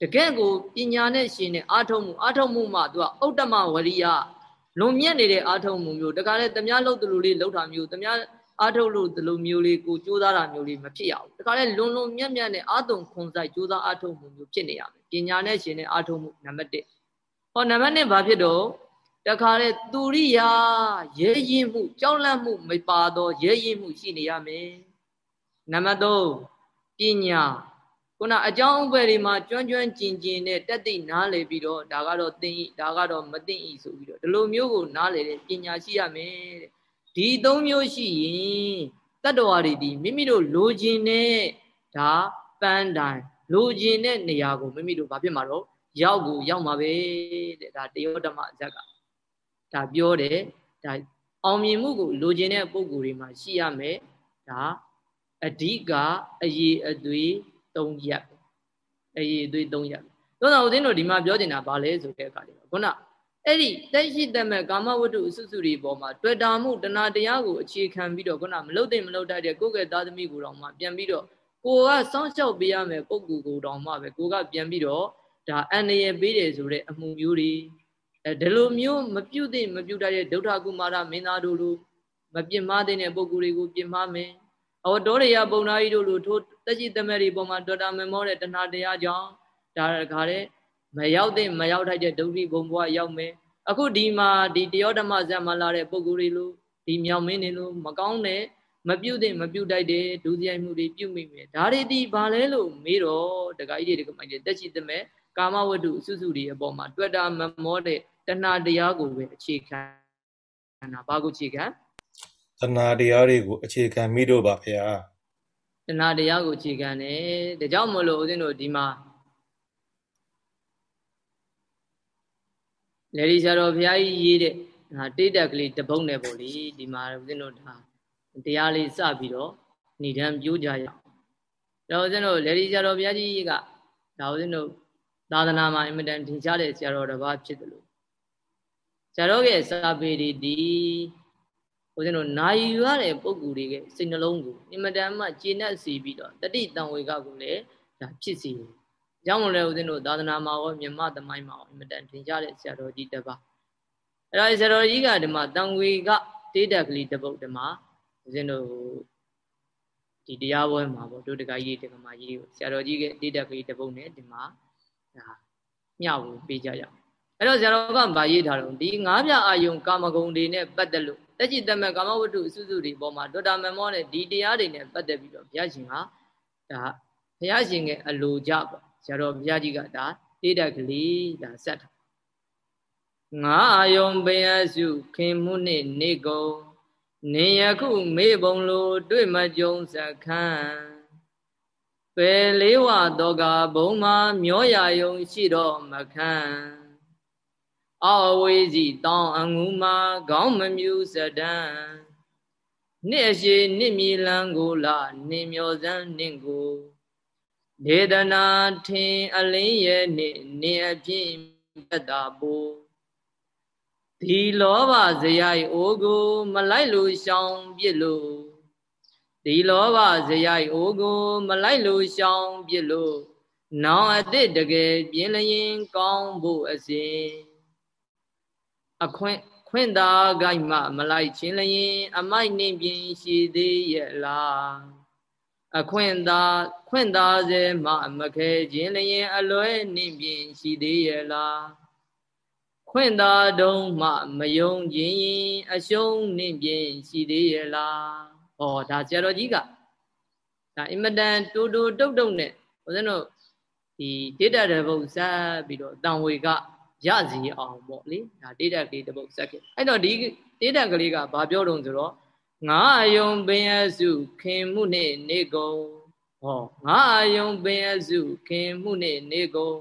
တကယ့်ကိုပညာနဲ့ရှင်တဲ့အားထုတ်မှုအားထုတ်မှုမှသူကဥတ္တမဝရိယလွန်မြတ်နေတဲ့အားထုတ်မှုမျိုးတခါလေတမ ्या လှုပ်တလူလေးလှုပ်တာမျိုးတမ ्या အားထုတ်လို့ဒီလိုမျိုးလေးကိုကြိုးစားတာမျိုးလေးမဖြစ်ရဘူးတခါလေလွန်လွန်မြတ်မြတ်နဲ့အာတုံခွန်ဆိုင်ကြိုးစားအားထုတ်မှုမျိုးဖြစ်နေရမယ်ပညာနဲ့ရှင်တဲ့အားထုတ်မှုနံပါတ်1ဟောနံပါတ်2ဘာဖြစ်တော့ တခါလေသူရိယာရဲရင်မှုကြောက်လန့်မှုမပါတော့ရဲရင်မှုရှိနေရမယ်နံပါတ်3ပညာခုနအကြောင်းဥပ္ပယ်တွေမှာကျွမ်းကျွမ်းကျင်ကျင်နဲ့တက်သိနားလည်ပြီးတော့ဒါကတော့သိဒါကတော့မသိဤဆိုပြီးတော့ဒီလိုမျိုးကိုနားလည်တဲ့ပညာရှိရမယ်တဲ့ဒီသုံးမျိုးရှိရင်တတ္တဝါတွေဒီမိမိတို့လိုချင်တဲ့ဒါပန်းတိုင်လိုချင်တဲ့နေရာကိုမိမိတို့ဘာဖြစ်မှာတော့ရောက်ကိုရောက်မှာပဲတဲ့ဒါတယောဓမ္မအဇက်က ဒါပြောတယ်ဒါအောင်မြင်မှုကိုလိုချင်တဲ့ပုံကိုယ်တွေမှာရှိရမယ်ဒါအဓိကအရေးအသွေး၃ရက်အရေးအသွေး၃ရက်သို့တော်ဦးဇင်းတို့ဒီမှာပြောနေတာဘာလဲဆိုတဲ့အခါကျတော့ခုနအဲ့ဒီတက်ရှိတတ်မဲ့ကာမဝတ္ထုအစုစုတွေပေါ်မှာတွေ့တာမှုတဏှာတရားကိုအခြေခံပြီးတော့ခုနမလုတ်တဲ့မလုတ်တတ်တဲ့ကိုယ့်ရဲ့သားသမီးကိုတော့မှပြန်ပြီးတော့ကိုကစောင့်ရှောက်ပေးရမယ်ပုံကူကိုတော့မှပဲကိုကပြန်ပြီးတော့ဒါအန္တရာယ်ပေးတယ်ဆိုတဲ့အမှုမျိုးတွေ အဲဒီလိုမျိုးမပြုတ်တဲ့မပြုတ်တတ်တဲ့ဒုဋ္ဌကုမာရမင်းသားတို့လိုမပြစ်မှားတဲ့ပုံကူတွေကိုပြစ်မှားမယ်။အော်တောရိယပုံနာကြီးတို့လိုထိုတက်ရှိသမက်တွေပေါ်မှာဒေါက်တာမမောတဲ့တဏှာတရားကြောင့်ဒါခါတဲ့မရောက်တဲ့မရောက်ထိုက်တဲ့ဒုတိဘုံဘဝရောက်မယ်။အခုဒီမှာဒီတယောဓမ္မဇံမှာလာတဲ့ပုံကူတွေလိုဒီမြောင်မင်းတွေလိုမကောင်းတဲ့မပြုတ်တဲ့မပြုတ်တိုက်တဲ့ဒုစရိုက်မှုတွေပြုတ်မိမယ်။ဒါတွေဒီဘာလဲလို့မေးတော့တခါကြီးတွေတခါမိုက်တဲ့တက်ရှိသမက်ကာမဝတ္ထုအစုစုတွေအပေါ်မှာတွေ့တာမမောတဲ့ တဏှာတရားကိုပဲအခြေခံတာဘာကိုအခြေခံတဏှာတရားတွေကိုအခြေခံမိတော့ပါဗျာတဏှာတရားကိုအခြေခံတယ်ဒါကြောင့်မလို့ဦးဇင်းတို့ဒီမှာလေဒီဆရာတော်ဘုရားကြီးရေးတဲ့ဟာတိတ်တက်ကလေးတပုတ်နဲ့ပေါ့လေဒီမှာဦးဇင်းတို့ဒါတရားလေးစပြီးတော့ဏိဒံပြိုးကြရအောင်ဒါဦးဇင်းတို့လေဒီဆရာတော်ဘုရားကြီးကဒါဦးဇင်းတို့သာသနာမှာအင်မတန်ထင်ရှားတဲ့ဆရာတော်တစ်ပါးဖြစ်တယ်လို့ ဆရာတော်ရဲ့စာပေတွေဒီဦးဇင်းတို့နာယူရတဲ့ပုံကူတွေကစိတ်နှလုံးကိုအင်မတန်မှကျေနပ်စေပြီးတော့တတိတံဝေကကိုလည်းဒါဖြစ်စေတယ်။ကြောင့်မလဲဦးဇင်းတို့သာသနာမှာရောမြမသမိုင်းမှာရောအင်မတန်ထင်ရှားတဲ့ဆရာတော်ကြီးတစ်ပါး။အဲ့ဒါဆရာတော်ကြီးကဒီမှာတံဝေကတေးတက်ကလေးတစ်ပုဒ်ဒီမှာဦးဇင်းတို့ဒီတရားပွဲမှာပေါ့တို့တကကြီးတကမာကြီးကိုဆရာတော်ကြီးကတေးတက်ကလေးတစ်ပုဒ်နဲ့ဒီမှာဒါမျှဝေပေးကြရအောင်။ အဲ့တော့ဆရာတော်ကဗာရေးထားတော့ဒီငါးပြအာယုံကာမဂုဏ်တွေနဲ့ပတ်သက်လို့တက်ကြည်တမကာမဝတ္ထုအစုစုတွေပေါ်မှာဒေါက်တာမမောနဲ့ဒီတရားတွေနဲ့ပတ်သက်ပြီးတော့ဘုရားရှင်ကဒါဘုရားရှင်ရဲ့အလိုကြပေါ့ဆရာတော်ဘုရားကြီးကဒါတေးတက်ကလေးဒါဆက်တာငါအာယုံပင်အစုခင်မှုနှင့်နေကုန်နေယခုမေဘုံလိုတွေ့မကြုံစခန်းပယ်လေးဝတော့ကဘုံမှာမျောရယုံရှိတော့မခန်း အဝေးစီတောင်းအငူမှာခေါင်းမမြူစဒံနှစ်အရှိနှစ်မြေလန်းကိုလာနှင်မျောစမ်းနှင့်ကိုဒေသနာထင်အလင်းရဲ့နှင့်နင်အဖြစ်ပတ္တာပူဒဒီလောဘဇယိုက်အိုးကို မလိုက်လို့ရှောင်ပြစ်လို့ဒီလောဘဇယိုက်အိုးကို မလိုက်လို့ရှောင်ပြစ်လို့နောင်အစ်စ်တကယ်ပြင်းလျင်ကောင်းဖို့အစဉ် အခွင့်ခွင့်သာဂိုက်မှမလိုက်ချင်းလျင် အမိုက်နှင့်ပြင်ရှိသေးရဲ့လားအခွင့်သာခွင့်သာစေမှမခဲခြင်းလျင် အလွဲနှင့်ပြင်ရှိသေးရဲ့လားခွင့်သာတုံးမှမယုံခြင်းရင်အရှုံးနှင့်ပြင်ရှိသေးရဲ့လားဟောဒါဆရာတော်ကြီးကဒါအင်မတန်တူတူတုတ်တုတ်နဲ့ဦးဇင်းတို့ဒီဒေတာတပုတ်ဆက်ပြီးတော့တန်ဝေက ရစီအောင်ပေါ့လေဒါဒေတာကလေးတပုတ်ဆက်ခဲ့အဲ့တော့ဒီဒေတာကလေးကဘာပြောတုံဆိုတော့ငါအယုံပင်အစုခင်မှုနဲ့နေကုန်ဟောငါအယုံပင်အစုခင်မှုနဲ့နေကုန်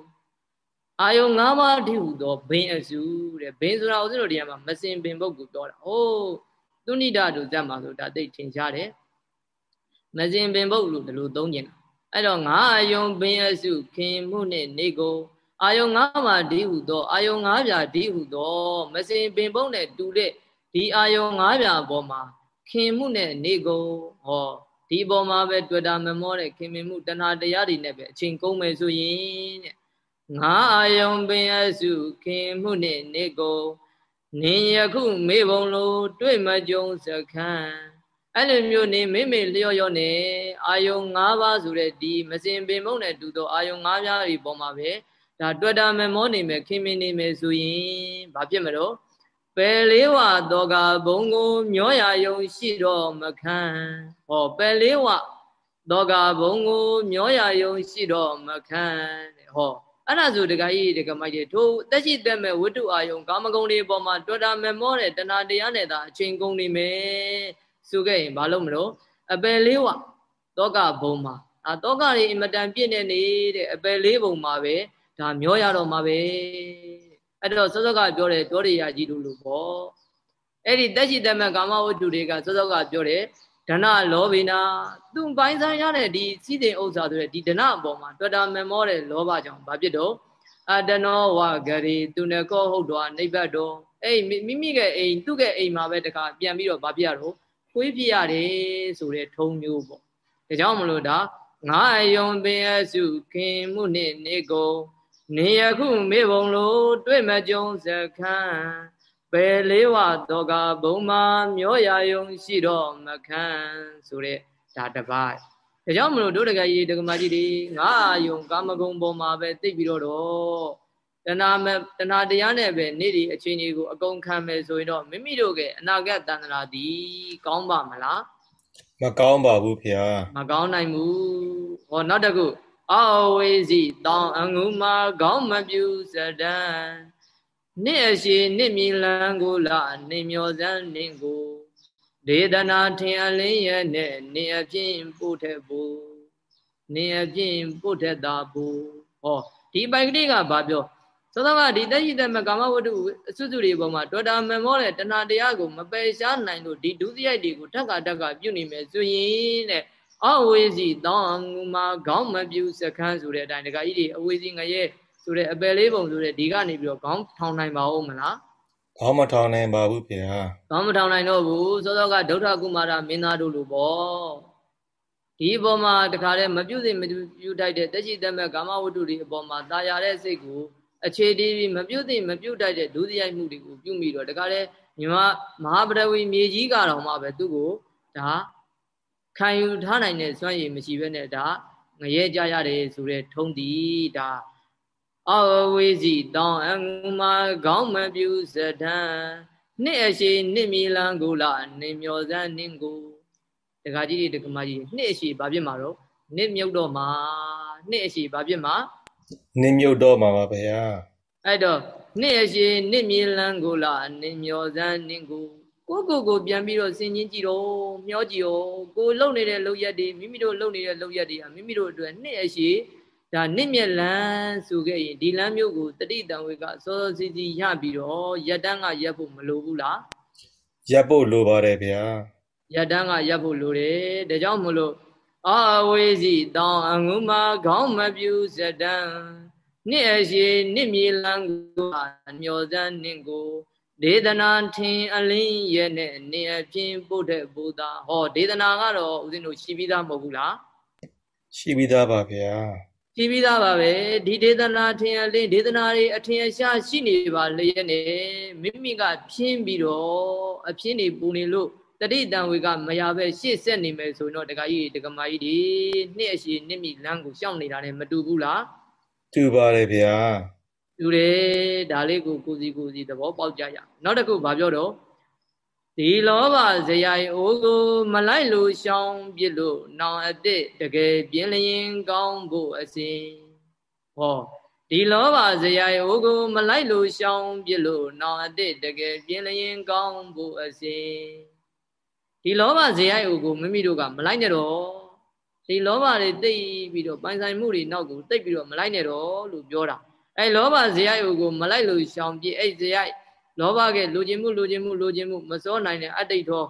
အာယုံ၅ပါးတည်းဟူသောဘင်းအစုတဲ့ဘင်းဆိုတာဦးဇင်းတို့တရားမှာမစင်ပင်ပုတ်ကိုပြောတာ။အိုးသုဏိတတို့ဇက်မှာဆိုဒါသိထင်ရှားတယ်။မစင်ပင်ပုတ်လို့ဒီလိုသုံးကျင်တာ။အဲ့တော့ငါအာယုံဘင်းအစုခင်မှုနဲ့နေကုန် အာယုံ၅ပါးတည်းဟူသောအာယုံ၅ပြားတည်းဟူသောမစင်ပင်ပုတ်နဲ့တူတဲ့ဒီအာယုံ၅ပြားပေါ်မှာခင်မှုနဲ့နေကုန်ဟောဒီပေါ်မှာပဲတွေ့တာမမောတဲ့ခင်မင်မှုတဏှာတရားတွေနဲ့ပဲအချိန်ကုန်မယ်ဆိုရင်တဲ့ငါအာယုံပင်အစုခင်မှုနှင့်နေကုန်နင်ယခုမေဘုံလိုတွေ့မကြုံစခန်းအဲ့လိုမျိုးနေမိမိလျော့လျော့နေအာယုံ၅ပါးဆိုတဲ့ဒီမစင်ပင်မုံနဲ့တူသောအာယုံ၅ပါးဒီပေါ်မှာပဲ ဒါတွေ့တာမမောနေမယ်ခင်မင်နေမယ်ဆိုရင်ဘာဖြစ်မလို့ပယ်လေးဝသောကဘုံကိုမျောရယုံရှိတော့မခံဟောပယ်လေးဝသောကဘုံကိုမျောရယုံရှိတော့မခံတဲ့ဟောအဲ့ဒါဆိုဒကာကြီးဒကာမကြီးတို့တက်ရှိတက်မဲ့ဝတ္ထုအာယုံကာမဂုဏ်တွေပေါ်မှာတွေ့တာမမောတဲ့တဏှာတရားနဲ့သာအချိန်ကုန်နေမယ်ဆိုခဲ့ရင်ဘာလို့မလို့အပယ်လေးဝတောကဘုံမှာအာတောကတွေအမတန်ပြည့်နေနေတဲ့အပယ်လေးဘုံမှာပဲ ဒါမျောရတော့မှာပဲအဲ့တော့စောစောကပြောတယ်တောရိယာကြီးတို့လို့ပေါ့အဲ့ဒီတက်ရှိတက်မဲ့ကာမဝတ္ထုတွေကစောစောကပြောတယ်ဒဏလောဘိနာသူပိုင်းဆိုင်ရတဲ့ဒီစီးတဲ့ဥစ္စာဆိုတဲ့ဒီဒဏအပေါ်မှာတွေ့တာမမောတဲ့လောဘကြောင့်ဘာဖြစ်တော့အတနောဝဂရီသူနကောဟုတ်တော်နိဗ္ဗတ်တော်အဲ့မိမိရဲ့အိမ်သူ့ရဲ့အိမ်မှာပဲတခါပြန်ပြီးတော့ဘာဖြစ်ရတော့ခွေးပြရတယ်ဆိုတဲ့ထုံမျိုးပေါ့ဒါကြောင့်မလို့ဒါငါယုံပင်အစုခင်မှုနှင့်နေကုန် နေယခုမေဘုံလိုတွေ့မကြုံစခန်းပယ်လေးဝတော့ကဘုံမှာမျောရာယုံရှိတော့မခံဆိုတဲ့ဒါတပတ်ဒါကြောင့်မလို့တို့တကကြီးဒကမာကြီးတွေငါယုံကာမဂုံပေါ်မှာပဲသိပြီးတော့တော့တဏှာမတဏှာတရားနဲ့ပဲနေ့ဒီအချိန်ကြီးကိုအကုန်ခံမယ်ဆိုရင်တော့မိမိတို့ကအနာဂတ်တန်ត្រာသည်ကောင်းပါမလားမကောင်းပါဘူးဖေ။မကောင်းနိုင်ဘူး။ဟောနောက်တစ်ခု အဝေစီတောင်းအငုမှာခေါင်းမပြူစဒံနှစ်အရှိနှစ်မြည်လန်းကိုလာနေမျောစမ်းနင်းကိုဒေသနာထင်အလင်းရဲ့နဲ့နေအပြင်းပို့ထက်ဘူးနေအပြင်းပို့ထက်တာဘူးဟောဒီပိုက်ကလေးကဘာပြောသောသောကဒီတရှိတဲ့မကာမဝတ္ထုအစွစုတွေပေါ်မှာတော်တာမမောတဲ့တဏှာတရားကိုမပယ်ရှားနိုင်လို့ဒီဒုစရိုက်တွေကိုထက်ကတက်ကပြုတ်နေမယ်ဆိုရင်တဲ့ အဝေစီတောင်းငူမှာခေါင်းမပြူစခန်းဆိုတဲ့အတိုင်းဒကာကြီးတွေအဝေစီငရဲဆိုတဲ့အပယ်လေးပုံဆိုတဲ့ဒီကနေပြီးတော့ခေါင်းထောင်နိုင်ပါဦးမလားခေါင်းမထောင်နိုင်ပါဘူးဖေဟာခေါင်းမထောင်နိုင်တော့ဘူးစောစောကဒုဋ္ဌကုမာရမင်းသားတို့လိုပေါ့ဒီအပေါ်မှာတခါတည်းမပြုတ်စိမပြုတ်တိုက်တဲ့တက်ရှိတက်မဲ့ကာမဝတ္ထုတွေအပေါ်မှာตาရတဲ့စိတ်ကိုအခြေတည်ပြီးမပြုတ်သိမပြုတ်တိုက်တဲ့ဒုစရိုက်မှုတွေကိုပြုမိတော့တခါတည်းမြမမဟာပရဝီမြေကြီးကတော့မှပဲသူ့ကိုဒါ ခံယူထားနိုင်တဲ့စွမ်းရည်မရှိဘဲနဲ့ဒါငရဲကြရတယ်ဆိုတဲ့ထုံးတီဒါအဝေစီတောင်းအငူမှာခေါင်းမပြူစဒံနှစ်အရှိနှစ်မီလန်ကိုလာနေမျောစမ်းနင်းကိုတခါကြီးတကမကြီးနှစ်အရှိဘာဖြစ်မှာတော့နှစ်မြုပ်တော့မှာနှစ်အရှိဘာဖြစ်မှာနှစ်မြုပ်တော့မှာပါဗျာအဲ့တော့နှစ်အရှိနှစ်မီလန်ကိုလာနေမျောစမ်းနင်းကို ကိုကိုကိုပြန်ပြီးတော့စင်ချင်းကြည့်တော့မျောကြည့်ရောကိုလုံနေတဲ့လုံရက်တွေမိမိတို့လုံနေတဲ့လုံရက်တွေကမိမိတို့အတွက်နှစ်အရှိဒါနစ်မြက်လန်းဆိုခဲ့ရင်ဒီလမ်းမျိုးကိုတတိတံဝေကစောစောစီစီရပြီးတော့ရက်တန်းကရက်ဖို့မလိုဘူးလားရက်ဖို့လိုပါတယ်ဗျာရက်တန်းကရက်ဖို့လိုတယ်ဒါကြောင့်မလို့အာဝေစီတောင်းအငုမခေါင်းမပြူစတံနှစ်အရှိနှစ်မြေလန်းကိုမျောစမ်းနင့်ကို ဒေသနာထင်အလင်းရဲ့နဲ့နေအပြင်ပို့တဲ့ဘုရားဟောဒေသနာကတော့ဦးဇင်းတို့ရှိပြီးသားမဟုတ်ဘူးလားရှိပြီးသားပါဗျာရှိပြီးသားပါပဲဒီဒေသနာထင်အလင်းဒေသနာတွေအထင်အရှားရှိနေပါလျက်နဲ့မိမိကဖြင်းပြီးတော့အဖြင်းတွေပူနေလို့တတိတံဝေကမရပဲရှေ့ဆက်နေမယ်ဆိုရင်တော့ဒကာကြီးဒကမာကြီးဒီနှစ်အရှိနှစ်မိလမ်းကိုရှောင်နေတာနဲ့မတူဘူးလားတူပါတယ်ဗျာ တူတယ်ဒါလေးကိုကိုစီကိုစီသဘောပေါက်ကြရနောက်တစ်ခုဘာပြောတော့ဒီလောဘဇယိုင်အိုးကိုမလိုက်လို့ရှောင်ပြစ်လို့နောင်အစ်စ်တကယ်ပြင်းလျင်ကောင်းဖို့အစဉ်ဟောဒီလောဘဇယိုင်အိုးကိုမလိုက်လို့ရှောင်ပြစ်လို့နောင်အစ်စ်တကယ်ပြင်းလျင်ကောင်းဖို့အစဉ်ဒီလောဘဇယိုင်အိုးကိုမိမိတို့ကမလိုက်နဲ့တော့ဒီလောဘတွေတိတ်ပြီးတော့ပိုင်ဆိုင်မှုတွေနောက်ကိုတိတ်ပြီးတော့မလိုက်နဲ့တော့လို့ပြောတာ အဲလောဘဇယိုက်ကိုမလိုက်လို့ရှောင်ပြည့်အဲ့ဇယိုက်လောဘကလူချင်းမှုလူချင်းမှုလူချင်းမှုမစောနိုင်တဲ့အတိတ်သော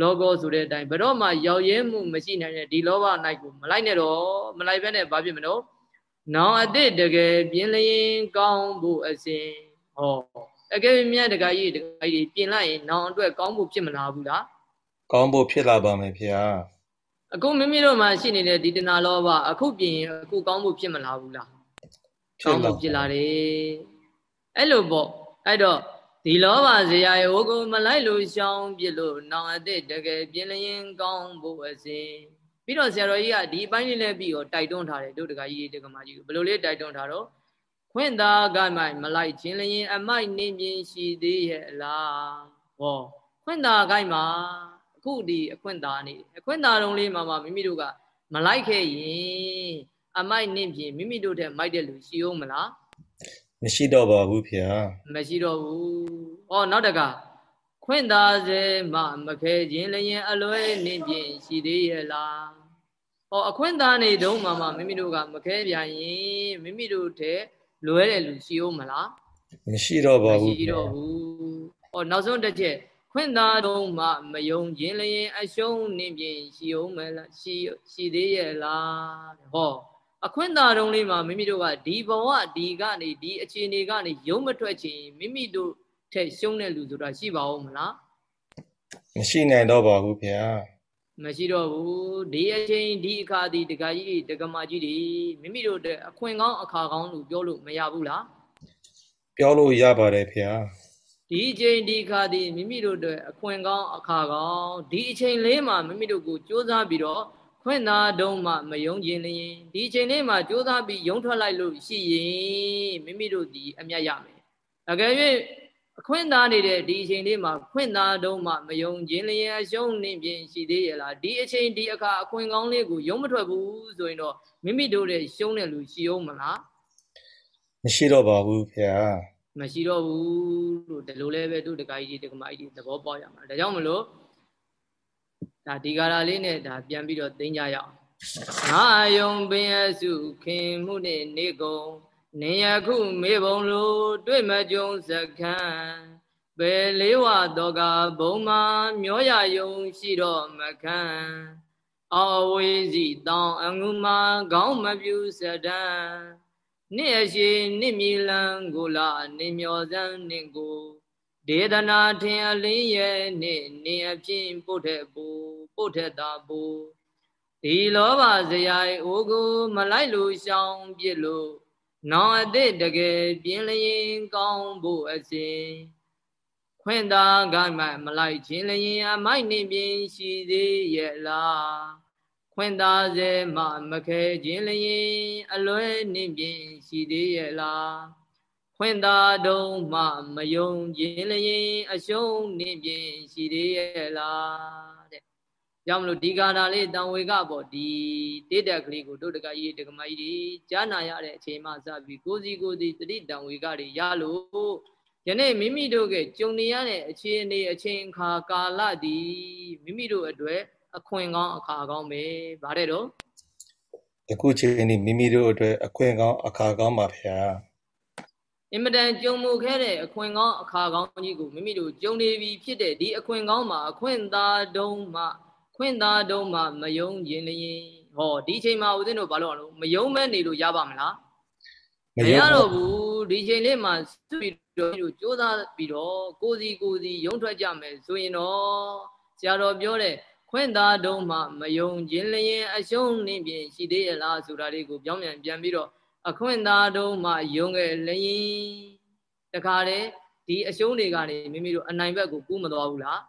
လောကောဆိုတဲ့အတိုင်းဘယ်တော့မှရောက်ရဲမှုမရှိနိုင်တဲ့ဒီလောဘ၌ကိုမလိုက်နဲ့တော့မလိုက်ဘဲနဲ့ဘာဖြစ်မလို့နောင်အတိတ်တကယ်ပြင်းလျင်ကောင်းဖို့အစဉ်ဟောအကယ်၍မြတ်တကကြီးတကကြီးပြင်လိုက်ရင်နောင်အတွက်ကောင်းဖို့ဖြစ်မလာဘူးလားကောင်းဖို့ဖြစ်လာပါမယ်ဖေ။အခုမိမိတို့မှာရှိနေတဲ့ဒီတဏှာလောဘအခုပြင်ရင်အခုကောင်းဖို့ဖြစ်မလာဘူးလား ကောင်းမှုဖြစ်လာတယ်အဲ့လိုပေါ့အဲ့တော့ဒီလောဘဇေယရေဟိုကိုမလိုက်လို့ရှောင်းပြလို့နောင်အသက်တကယ်ပြင်းလျင်ကောင်းဖို့အစဉ်ပြီးတော့ဆရာတော်ကြီးကဒီအပိုင်းလေးလည်းပြီးတော့တိုက်တွန်းထားတယ်တို့တကကြီးတကမာကြီးဘယ်လိုလေးတိုက်တွန်းထားတော့ခွင့်သာကမိုင်မလိုက်ခြင်းလျင် အမိုက်နေမြင်ရှိသေးရဲ့လားဟောခွင့်သာကိုင်းမှာအခုဒီအခွင့်သာနေအခွင့်သာတုံးလေးမှာမှမိမိတို့ကမလိုက်ခဲ့ရင် အမိုက်နင့်ဖြင့်မိမိတို့တဲ့မိုက်တဲ့လူရှိအောင်မလားမရှိတော့ပါဘူးဖေ။မရှိတော့ဘူး။ဩနောက်တကခွင့်သာစေမမခဲခြင်းလျင်အလွဲနင့်ဖြင့်ရှိသေးရဲ့လား။ဩအခွင့်သာနေတုံးမှမှမိမိတို့ကမခဲပြန်ရင်မိမိတို့တဲ့လွဲတဲ့လူရှိအောင်မလားမရှိတော့ပါဘူးမရှိတော့ဘူး။ဩနောက်ဆုံးတစ်ချက်ခွင့်သာတုံးမှမယုံခြင်းလျင်အရှုံးနင့်ဖြင့်ရှိအောင်မလားရှိရှိသေးရဲ့လား။ဟော အခွင့်သာတုံးလေးမှာမိမိတို့ကဒီဘဝဒီကနေဒီအခြေအနေကနေရုံးမထွက်ချင်မိမိတို့ထက်ရှုံးတဲ့လူဆိုတာရှိပါဦးမလားမရှိနိုင်တော့ပါဘူးဗျာမရှိတော့ဘူးဒီအချိန်ဒီအခါဒီတကကြီးတကမာကြီးတွေမိမိတို့တဲ့အခွင့်ကောင်းအခါကောင်းလို့ပြောလို့မရဘူးလားပြောလို့ရပါတယ်ဗျာဒီအချိန်ဒီအခါဒီမိမိတို့တဲ့အခွင့်ကောင်းအခါကောင်းဒီအချိန်လေးမှာမိမိတို့ကိုစ조사ပြီးတော့ ခွင့်သာတုံးမှမယုံခြင်းလျင်ဒီချိန်လေးမှာကြိုးစားပြီးယုံထွက်လိုက်လို့ရှိရင်မိမိတို့ဒီအမြတ်ရမယ်အကယ်၍အခွင့်သာနေတဲ့ဒီအချိန်လေးမှာခွင့်သာတုံးမှမယုံခြင်းလျင်အရှုံးနေပြင်ရှိသေးရလားဒီအချိန်ဒီအခါအခွင့်ကောင်းလေးကိုယုံမထွက်ဘူးဆိုရင်တော့မိမိတို့ရဲ့ရှုံးတဲ့လူရှိအောင်မလားမရှိတော့ပါဘူးခင်ဗျာမရှိတော့ဘူးလို့ဒီလိုလဲပဲတို့တကကြီးဒီကမကြီးသဘောပေါက်ရမှာဒါကြောင့်မလို့ ဒါဒီကာလာလေးနဲ့ဒါပြန်ပြီးတော့သိကြရအောင်ငါယုံပင်အစုခင်မှုနဲ့နေကုန်နေယခုမေဘုံလိုတွေ့မကြုံစခန်းဘယ်လေးဝတော့ကဘုံမှာမျောရယုံရှိတော့မခံအဝေးစီတောင်းအငုမှာခေါင်းမပြူစဒံနှစ်အရှိနှစ်မြလန်းကိုလာနေမျောစမ်းနှင့်ကိုဒေသနာထင်အလင်းရဲ့နဲ့နေအဖြစ်ပုတ်တဲ့ဘူ ပုတ်တဲ့တာဘူဒီလောဘဇယိုင်အိုကိုမလိုက်လို့ရှောင်ပြစ်လို့နောင်အသည့်တကယ်ပြင်းလျင်ကောင်းဖို့အစဉ်ခွင့်သာကမှမလိုက်ခြင်းလျင်အမိုက်နှင့်ပြင်းရှိသေးရဲ့လားခွင့်သာစေမမခဲခြင်းလျင်အလွဲနှင့်ပြင်းရှိသေးရဲ့လားခွင့်သာတုံးမှမယုံခြင်းလျင်အရှုံးနေပြင်ရှိသေးရဲ့လားတဲ့။ ကြောင့်မလို့ဒီကာနာလေးတံဝေကပေါ့ဒီတိတက်ကလေးကိုတို့တကကြီးတကမကြီးတွေကြားနာရတဲ့အချိန်မှစပြီးကိုစီကိုစီတတိတံဝေကတွေရလို့ယနေ့မိမိတို့ကကြုံနေရတဲ့အခြေအနေအချိန်အခါကာလဒီမိမိတို့အတွက်အခွင့်ကောင်းအခါကောင်းပဲဗါတဲ့တော့အခုချိန်នេះမိမိတို့အတွက်အခွင့်ကောင်းအခါကောင်းပါဗျာအင်မတန်ကြုံမှုခဲ့တဲ့အခွင့်ကောင်းအခါကောင်းကြီးကိုမိမိတို့ကြုံနေပြီဖြစ်တဲ့ဒီအခွင့်ကောင်းမှာအခွင့်သာတုံးမှ ခွင့်သာတုံးမှမယုံခြင်းလျင်ဟောဒီချိန်မှာဦးဇင်းတို့ဘာလို့အောင်လို့မယုံမဲ့နေလို့ရပါမလားမရတော့ဘူးဒီချိန်လေးမှာစွပြီးတော့တို့ကြိုးစားပြီးတော့ကိုစီကိုစီရုံထွက်ကြမယ်ဆိုရင်တော့ဆရာတော်ပြောတဲ့ခွင့်သာတုံးမှမယုံခြင်းလျင်အရှုံးနှင်းပြင်ရှိသေးရလားဆိုတာလေးကိုပြောင်းပြန်ပြန်ပြီးတော့အခွင့်သာတုံးမှယုံခဲ့လျင်တခါတည်းဒီအရှုံးတွေကနေမိမိတို့အနိုင်ဘက်ကိုကူးမသွားဘူးလား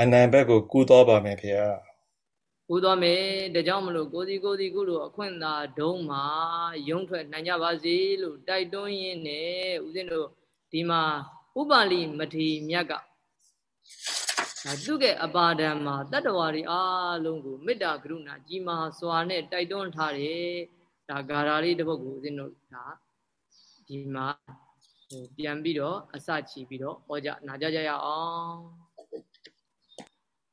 အနိုင်ဘက်ကိုကူးသွားပါမယ်ဖေဟာကူးသွားမယ်ဒါကြောင့်မလို့ကိုစီကိုစီကုလို့အခွင့်သာဒုံးမှာယုံထွက်နိုင်ကြပါစေလို့တိုက်တွန်းရင်းနဲ့ဦးဇင်းတို့ဒီမှာဥပါလိမထေမြတ်ကဒါသူ့ရဲ့အပါဒံမှာတတ္တဝါတွေအားလုံးကိုမေတ္တာကရုဏာကြီးမားစွာနဲ့တိုက်တွန်းထားတယ်ဒါဂါရာလေးတစ်ပုဒ်ကိုဦးဇင်းတို့ဒါဒီမှာဟိုပြန်ပြီးတော့အစချီပြီးတော့ဟောကြနာကြကြရအောင်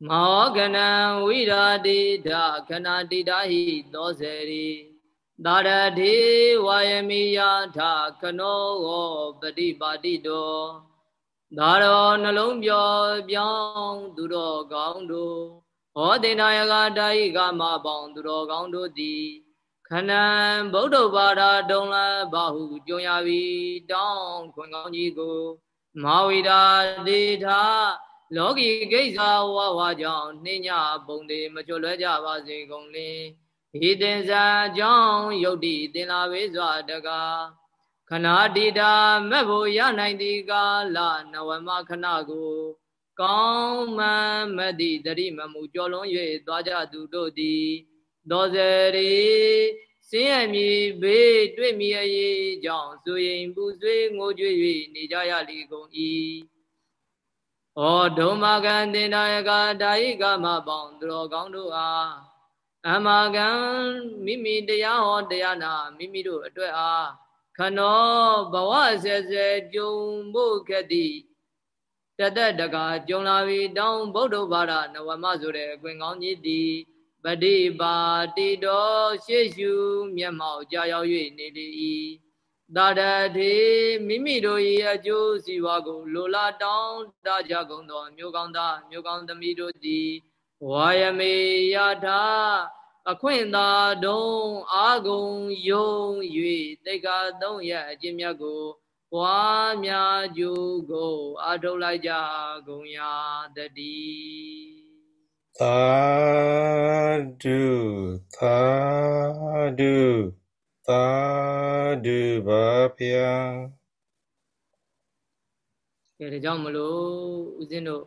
မောကနံဝိရာတိဒခဏတိတာဟိသောစေရီသာရတိဝါယမိယထခနောဟောပฏิပါတိတောသာရောနှလုံးပြောပြောင်းသူတော်ကောင်းတို့ဟောတေနာယကတာဟိကမပေါင်းသူတော်ကောင်းတို့သည်ခဏံဗုဒ္ဓဘာသာတုံလဘာဟုကြုံရပြီးတောင်းခွင်ကောင်းကြီးကိုမာဝိတာဒေထာ လောကီကိစ္စဝဝကြောင့်နှိညာပုံသေးမချွတ်လွဲကြပါစေကုန်လေဟိတင်္စာကြောင့်ယုတ်တိတင်လာဝေစွာတကားခဏတိတာမက်ဖို့ရနိုင်သည်ကာလနဝမခဏကို ကောင်းမှန်မတိတတိမမှုကြောလွန်၍သွားကြသူတို့သည်သောဇရီစင်းရမည်ဘေးတွေ့မြည်အရေးကြောင့်ဆိုရင်ပူဆွေးငိုကြွေ၍နေကြရလိကုန်၏ ဩဒုမကံတင်ဒါယကဒါယိကမပေါင်းသူတော်ကောင်းတို့အားအမကံမိမိတရားဟောတရားနာမိမိတို့အတွက်အားခနောဘဝဆက်ဆက်ကြုံဖို့ခက်သည်တသက်တကာကြုံလာပြီတောင်းဗုဒ္ဓဘာသာနဝမဆိုတဲ့အခွင့်ကောင်းကြီးသည်ပฏิပါတိတော်ရှေ့ရှုမျက်မှောက်ကြာရောက်၍နေလေ၏ တာတထေမိမိတို့၏အကျိုးစီးပွားကိုလိုလားတောင်းတကြကုန်သောမျိုးကောင်းသားမျိုးကောင်းသမီးတို့သည်ဝါယမေယထာအခွင့်သာတုံးအာဂုံယုံ၍တိတ်ကာသုံးရအကျင့်မြတ်ကိုပွားများကြိုးကိုအာထုတ်လိုက်ကြကုန်ရာတည်းသာဓုသာဓု သာဓုပါဗျာကဲဒါကြောင့်မလို့ဦးဇင်းတို့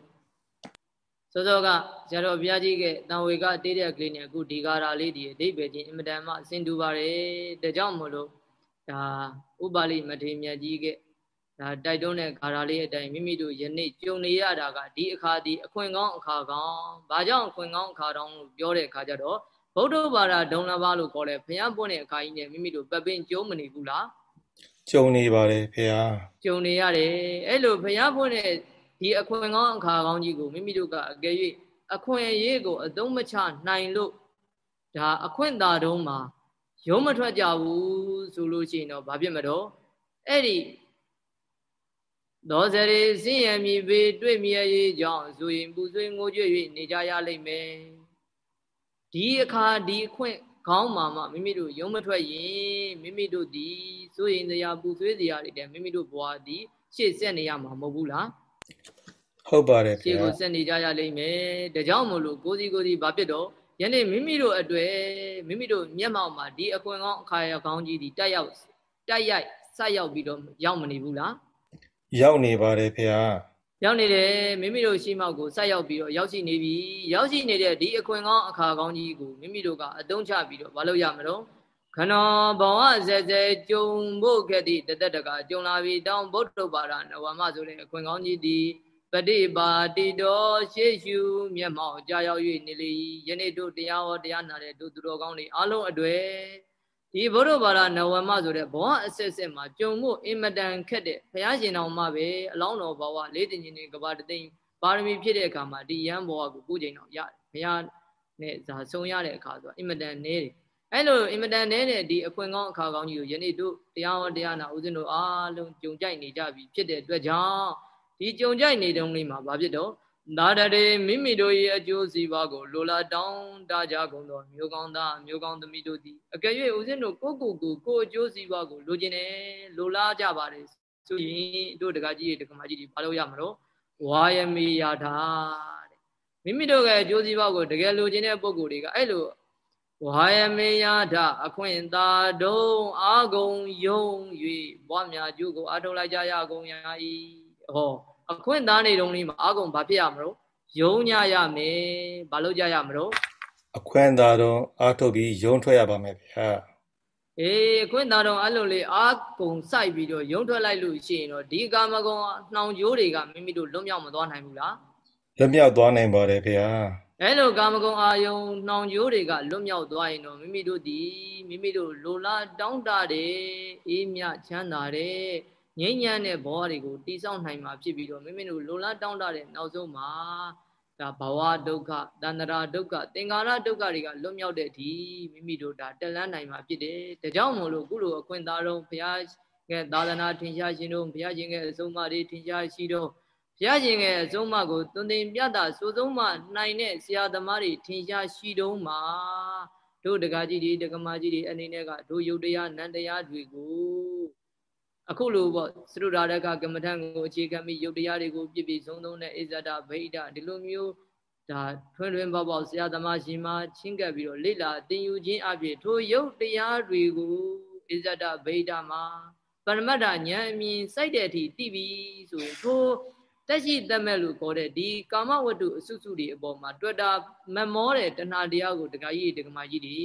စောစောကဇာတော်ဘုရားကြီးကတန်ဝေကတေးတဲ့ကလေးနဲ့အခုဒီကာရာလေးဒီအဓိပ္ပာယ်ချင်းအင်မတန်မှအစင်တူပါတယ်ဒါကြောင့်မလို့ဒါဥပါလိမထေမြတ်ကြီးကဒါတိုက်တွန်းတဲ့ဂါရာလေးအတိုင်းမိမိတို့ယနေ့ကြုံနေရတာကဒီအခါဒီအခွင့်ကောင်းအခါကောင်းဘာကြောင့်အခွင့်ကောင်းအခါတောင်းလို့ပြောတဲ့အခါကျတော့ ဗုဒ္ဓဘာသာဒုံလဘာလို့ခေါ်တယ်ဘုရားပွင့်တဲ့အခါကြီးနဲ့မိမိတို့ပပင်းကြုံမနေဘူးလားကြုံနေပါတယ်ဘုရားကြုံနေရတယ်အဲ့လိုဘုရားပွင့်တဲ့ဒီအခွင့်ကောင်းအခါကောင်းကြီးကိုမိမိတို့ကအကယ်၍အခွင့်အရေးကိုအသုံးမချနိုင်လို့ဒါအခွင့်သာတုံးမှာရုံးမထွက်ကြဘူးဆိုလို့ရှိရင်တော့ဘာဖြစ်မတော့အဲ့ဒီသောစရေစင်ရမည်ပေတွေ့မြဲရေးကြောင့်ဆိုရင်ပူဆွေးငိုကြွ၍နေကြရလိမ့်မယ် ဒီအခါဒီအခွင့်ခေါင်းမှာမှမိမိတို့ရုံးမထွက်ရင်မိမိတို့ဒီဆိုရင်တရားပူဆွေးစရာတွေတဲ့မိမိတို့ဘဝဒီရှေ့ဆက်နေရမှာမဟုတ်ဘူးလားဟုတ်ပါတယ်ရှေ့ကိုဆက်နေကြရလိမ့်မယ်ဒါကြောင့်မလို့ကိုစီကိုစီဘာဖြစ်တော့ယနေ့မိမိတို့အတွေ့မိမိတို့မျက်မှောက်မှာဒီအခွင့်ကောင်းအခါရကောင်းကြီးဒီတက်ရောက်တက်ရိုက်ဆက်ရောက်ပြီးတော့ရောက်မနေဘူးလားရောက်နေပါတယ်ဖေဟာ ရောက်နေတယ်မိမိတို့ရှိမောက်ကိုဆက်ရောက်ပြီးတော့ရောက်ရှိနေပြီရောက်ရှိနေတဲ့ဒီအခွင့်ကောင်းအခါကောင်းကြီးကိုမိမိတို့ကအတုံးချပြီးတော့မလုပ်ရမလို့ခဏဘဝဇက်ဇက်ကြုံဖို့ခဲ့သည့်တသက်တကကြုံလာပြီတောင်းဗုဒ္ဓဘာသာနဝမဆိုတဲ့အခွင့်ကောင်းကြီးသည်ပฏิပါတိတော်ရှေ့ရှုမျက်မှောက်ကြာရောက်၍နေလေယနေ့တို့တရားဟောတရားနာတဲ့တို့သူတော်ကောင်းတွေအလုံးအတွေ့ ဒီဘုရဘာရနဝမဆိုတဲ့ဘဝအစစ်စစ်မှာကြုံမှုအင်မတန်ခက်တဲ့ဘုရားရှင်တော်မှာပဲအလောင်းတော်ဘဝလေးတင်ခြင်းနဲ့ကဘာတသိန်းပါရမီဖြစ်တဲ့အခါမှာဒီယံဘဝကိုကိုယ်ချိန်တော်ရတယ်ဘုရားနဲ့ဇာဆုံးရတဲ့အခါဆိုအင်မတန်နဲတယ်အဲ့လိုအင်မတန်နဲတဲ့ဒီအခွင့်ကောင်းအခါကောင်းကြီးကိုယနေ့တို့တရားဟောတရားနာဦးဇင်းတို့အားလုံးကြုံကြိုက်နေကြပြီဖြစ်တဲ့အတွက်ကြောင့်ဒီကြုံကြိုက်နေတုန်းလေးမှာဘာဖြစ်တော့ နာတရေမိမိတို့၏အကျိုးစီးပွားကိုလိုလားတောင်းတကြကုန်သောမျိုးကောင်းသားမျိုးကောင်းသမီးတို့သည်အကယ်၍ဦးဇင်းတို့ကိုကိုကိုကိုအကျိုးစီးပွားကိုလိုချင်တယ်လိုလားကြပါတယ်ဆိုရင်တို့တကကြီးတွေတကမကြီးတွေဘာလို့ရမလို့ဝါယမေယာထာတဲ့မိမိတို့ရဲ့အကျိုးစီးပွားကိုတကယ်လိုချင်တဲ့ပုံကိုယ်တွေကအဲ့လိုဝါယမေယာထအခွင့်သာတုံးအာဂုံယုံ၍ဘွားများကျိုးကိုအထုတ်လိုက်ကြရကုန်ရာဤဟော အခွင့်သားနေတုံးလေးမှာအာဂုံဘာဖြစ်ရမလို့ယုံညရမယ်ဘာလို့ကြရမလို့အခွင့်သာတုံးအာထုတ်ပြီးယုံထွက်ရပါမယ်ဗျာအေးအခွင့်သာတုံးအဲ့လိုလေးအာဂုံစိုက်ပြီးတော့ယုံထွက်လိုက်လို့ရှိရင်တော့ဒီကာမဂုံနှောင်ကြိုးတွေကမိမိတို့လွတ်မြောက်မသွားနိုင်ဘူးလားလွတ်မြောက်သွားနိုင်ပါတယ်ဗျာအဲလိုကာမဂုဏ်အာယုံနှောင်ကြိုးတွေကလွတ်မြောက်သွားရင်တော့မိမိတို့ဒီမိမိတို့လိုလားတောင်းတတဲ့အေးမြချမ်းသာတဲ့ ငြိမ်းချမ်းတဲ့ဘဝတွေကိုတည်ဆောက်နိုင်မှာဖြစ်ပြီးတော့မိမိတို့လိုလားတောင်းတတဲ့နောက်ဆုံးမှာဒါဘဝဒုက္ခတန္တရာဒုက္ခသင်္ကာရဒုက္ခတွေကလွတ်မြောက်တဲ့ဒီမိမိတို့ဒါတက်လန်းနိုင်မှာဖြစ်တယ်ဒါကြောင့်မို့လို့ခုလိုအခွင့်အာရုံဘုရားကသာသနာထင်ရှားရှင်တို့ဘုရားရှင်ရဲ့အဆုံးအမတွေထင်ရှားရှိတော့ဘုရားရှင်ရဲ့အဆုံးအမကိုသွန်သင်ပြတာစိုးဆုံးမနိုင်တဲ့ဆရာသမားတွေထင်ရှားရှိတုံးမှာတို့တက္ကကြီးတွေတက္ကမကြီးတွေအနေနဲ့ကတို့ယုတ်တရားနန္တရားတွေကို အခုလိုပေါ့သရုဒ္ဓရကကမ္မထံကိုအခြေခံပြီးယုတ်တရားတွေကိုပြည့်ပြည့်စုံစုံနဲ့ဣဇဒဗိဒဒီလိုမျိုးဒါထွန်းထွန်းပေါက်ပေါက်ဆရာသမားရှင်မချင်းကပ်ပြီးတော့လေ့လာသင်ယူခြင်းအပြင်ထိုယုတ်တရားတွေကိုဣဇဒဗိဒမှာပရမတ္ထဉာဏ်အမြင်စိုက်တဲ့အထိသိပြီဆိုရင်ထိုတက်ရှိတတ်မဲ့လို့ခေါ်တဲ့ဒီကာမဝတ္ထုအစုစုတွေအပေါ်မှာတွေ့တာမမောတဲ့တဏှာတရားကိုတခါကြီးတခါမကြီးတွေ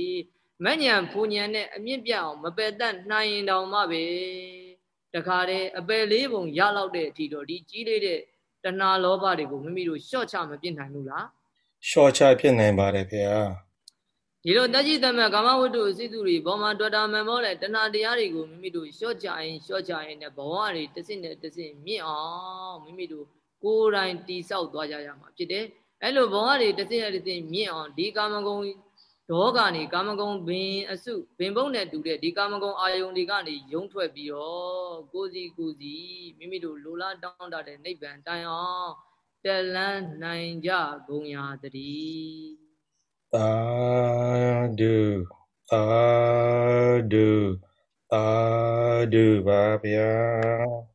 မညံဖူညံနဲ့အမြင့်ပြအောင်မပယ်တတ်နိုင်ရင်တောင်မှပဲ တခါတည်းအပယ်လေးပုံရလောက်တဲ့အထိတော့ဒီကြီးလေးတဲ့တဏှာလောဘတွေကိုမိမိတို့ရှော့ချမပြစ်နိုင်ဘူးလားရှော့ချပြစ်နိုင်ပါတယ်ခင်ဗျာဒီလိုတက်ရှိတတ်မဲ့ကာမဝတ္ထုအစိစုတွေဘောမှာတွေ့တာမမောတဲ့တဏှာတရားတွေကိုမိမိတို့ရှော့ချရင်ရှော့ချရင်နဲ့ဘဝတွေတစ်စင့်နဲ့တစ်စင့်မြင့်အောင်မိမိတို့ကိုယ်တိုင်တိဆောက်သွားကြရမှာဖြစ်တယ်အဲ့လိုဘဝတွေတစ်စင့်နဲ့တစ်စင့်မြင့်အောင်ဒီကာမဂုဏ် ဒေါကနေကာမဂုဏ်ဘင်အစုဘင်ဘုံနဲ့တူတဲ့ဒီကာမဂုဏ်အာယုန်တွေကနေယုံထွက်ပြီးတော့ကိုစီကိုစီမိမိတို့လိုလားတောင်းတတဲ့နိဗ္ဗာန်တိုင်အောင်တက်လန်းနိုင်ကြကုန်ရာတည်းသာဓုသာဓုသာဓုပါဗျာ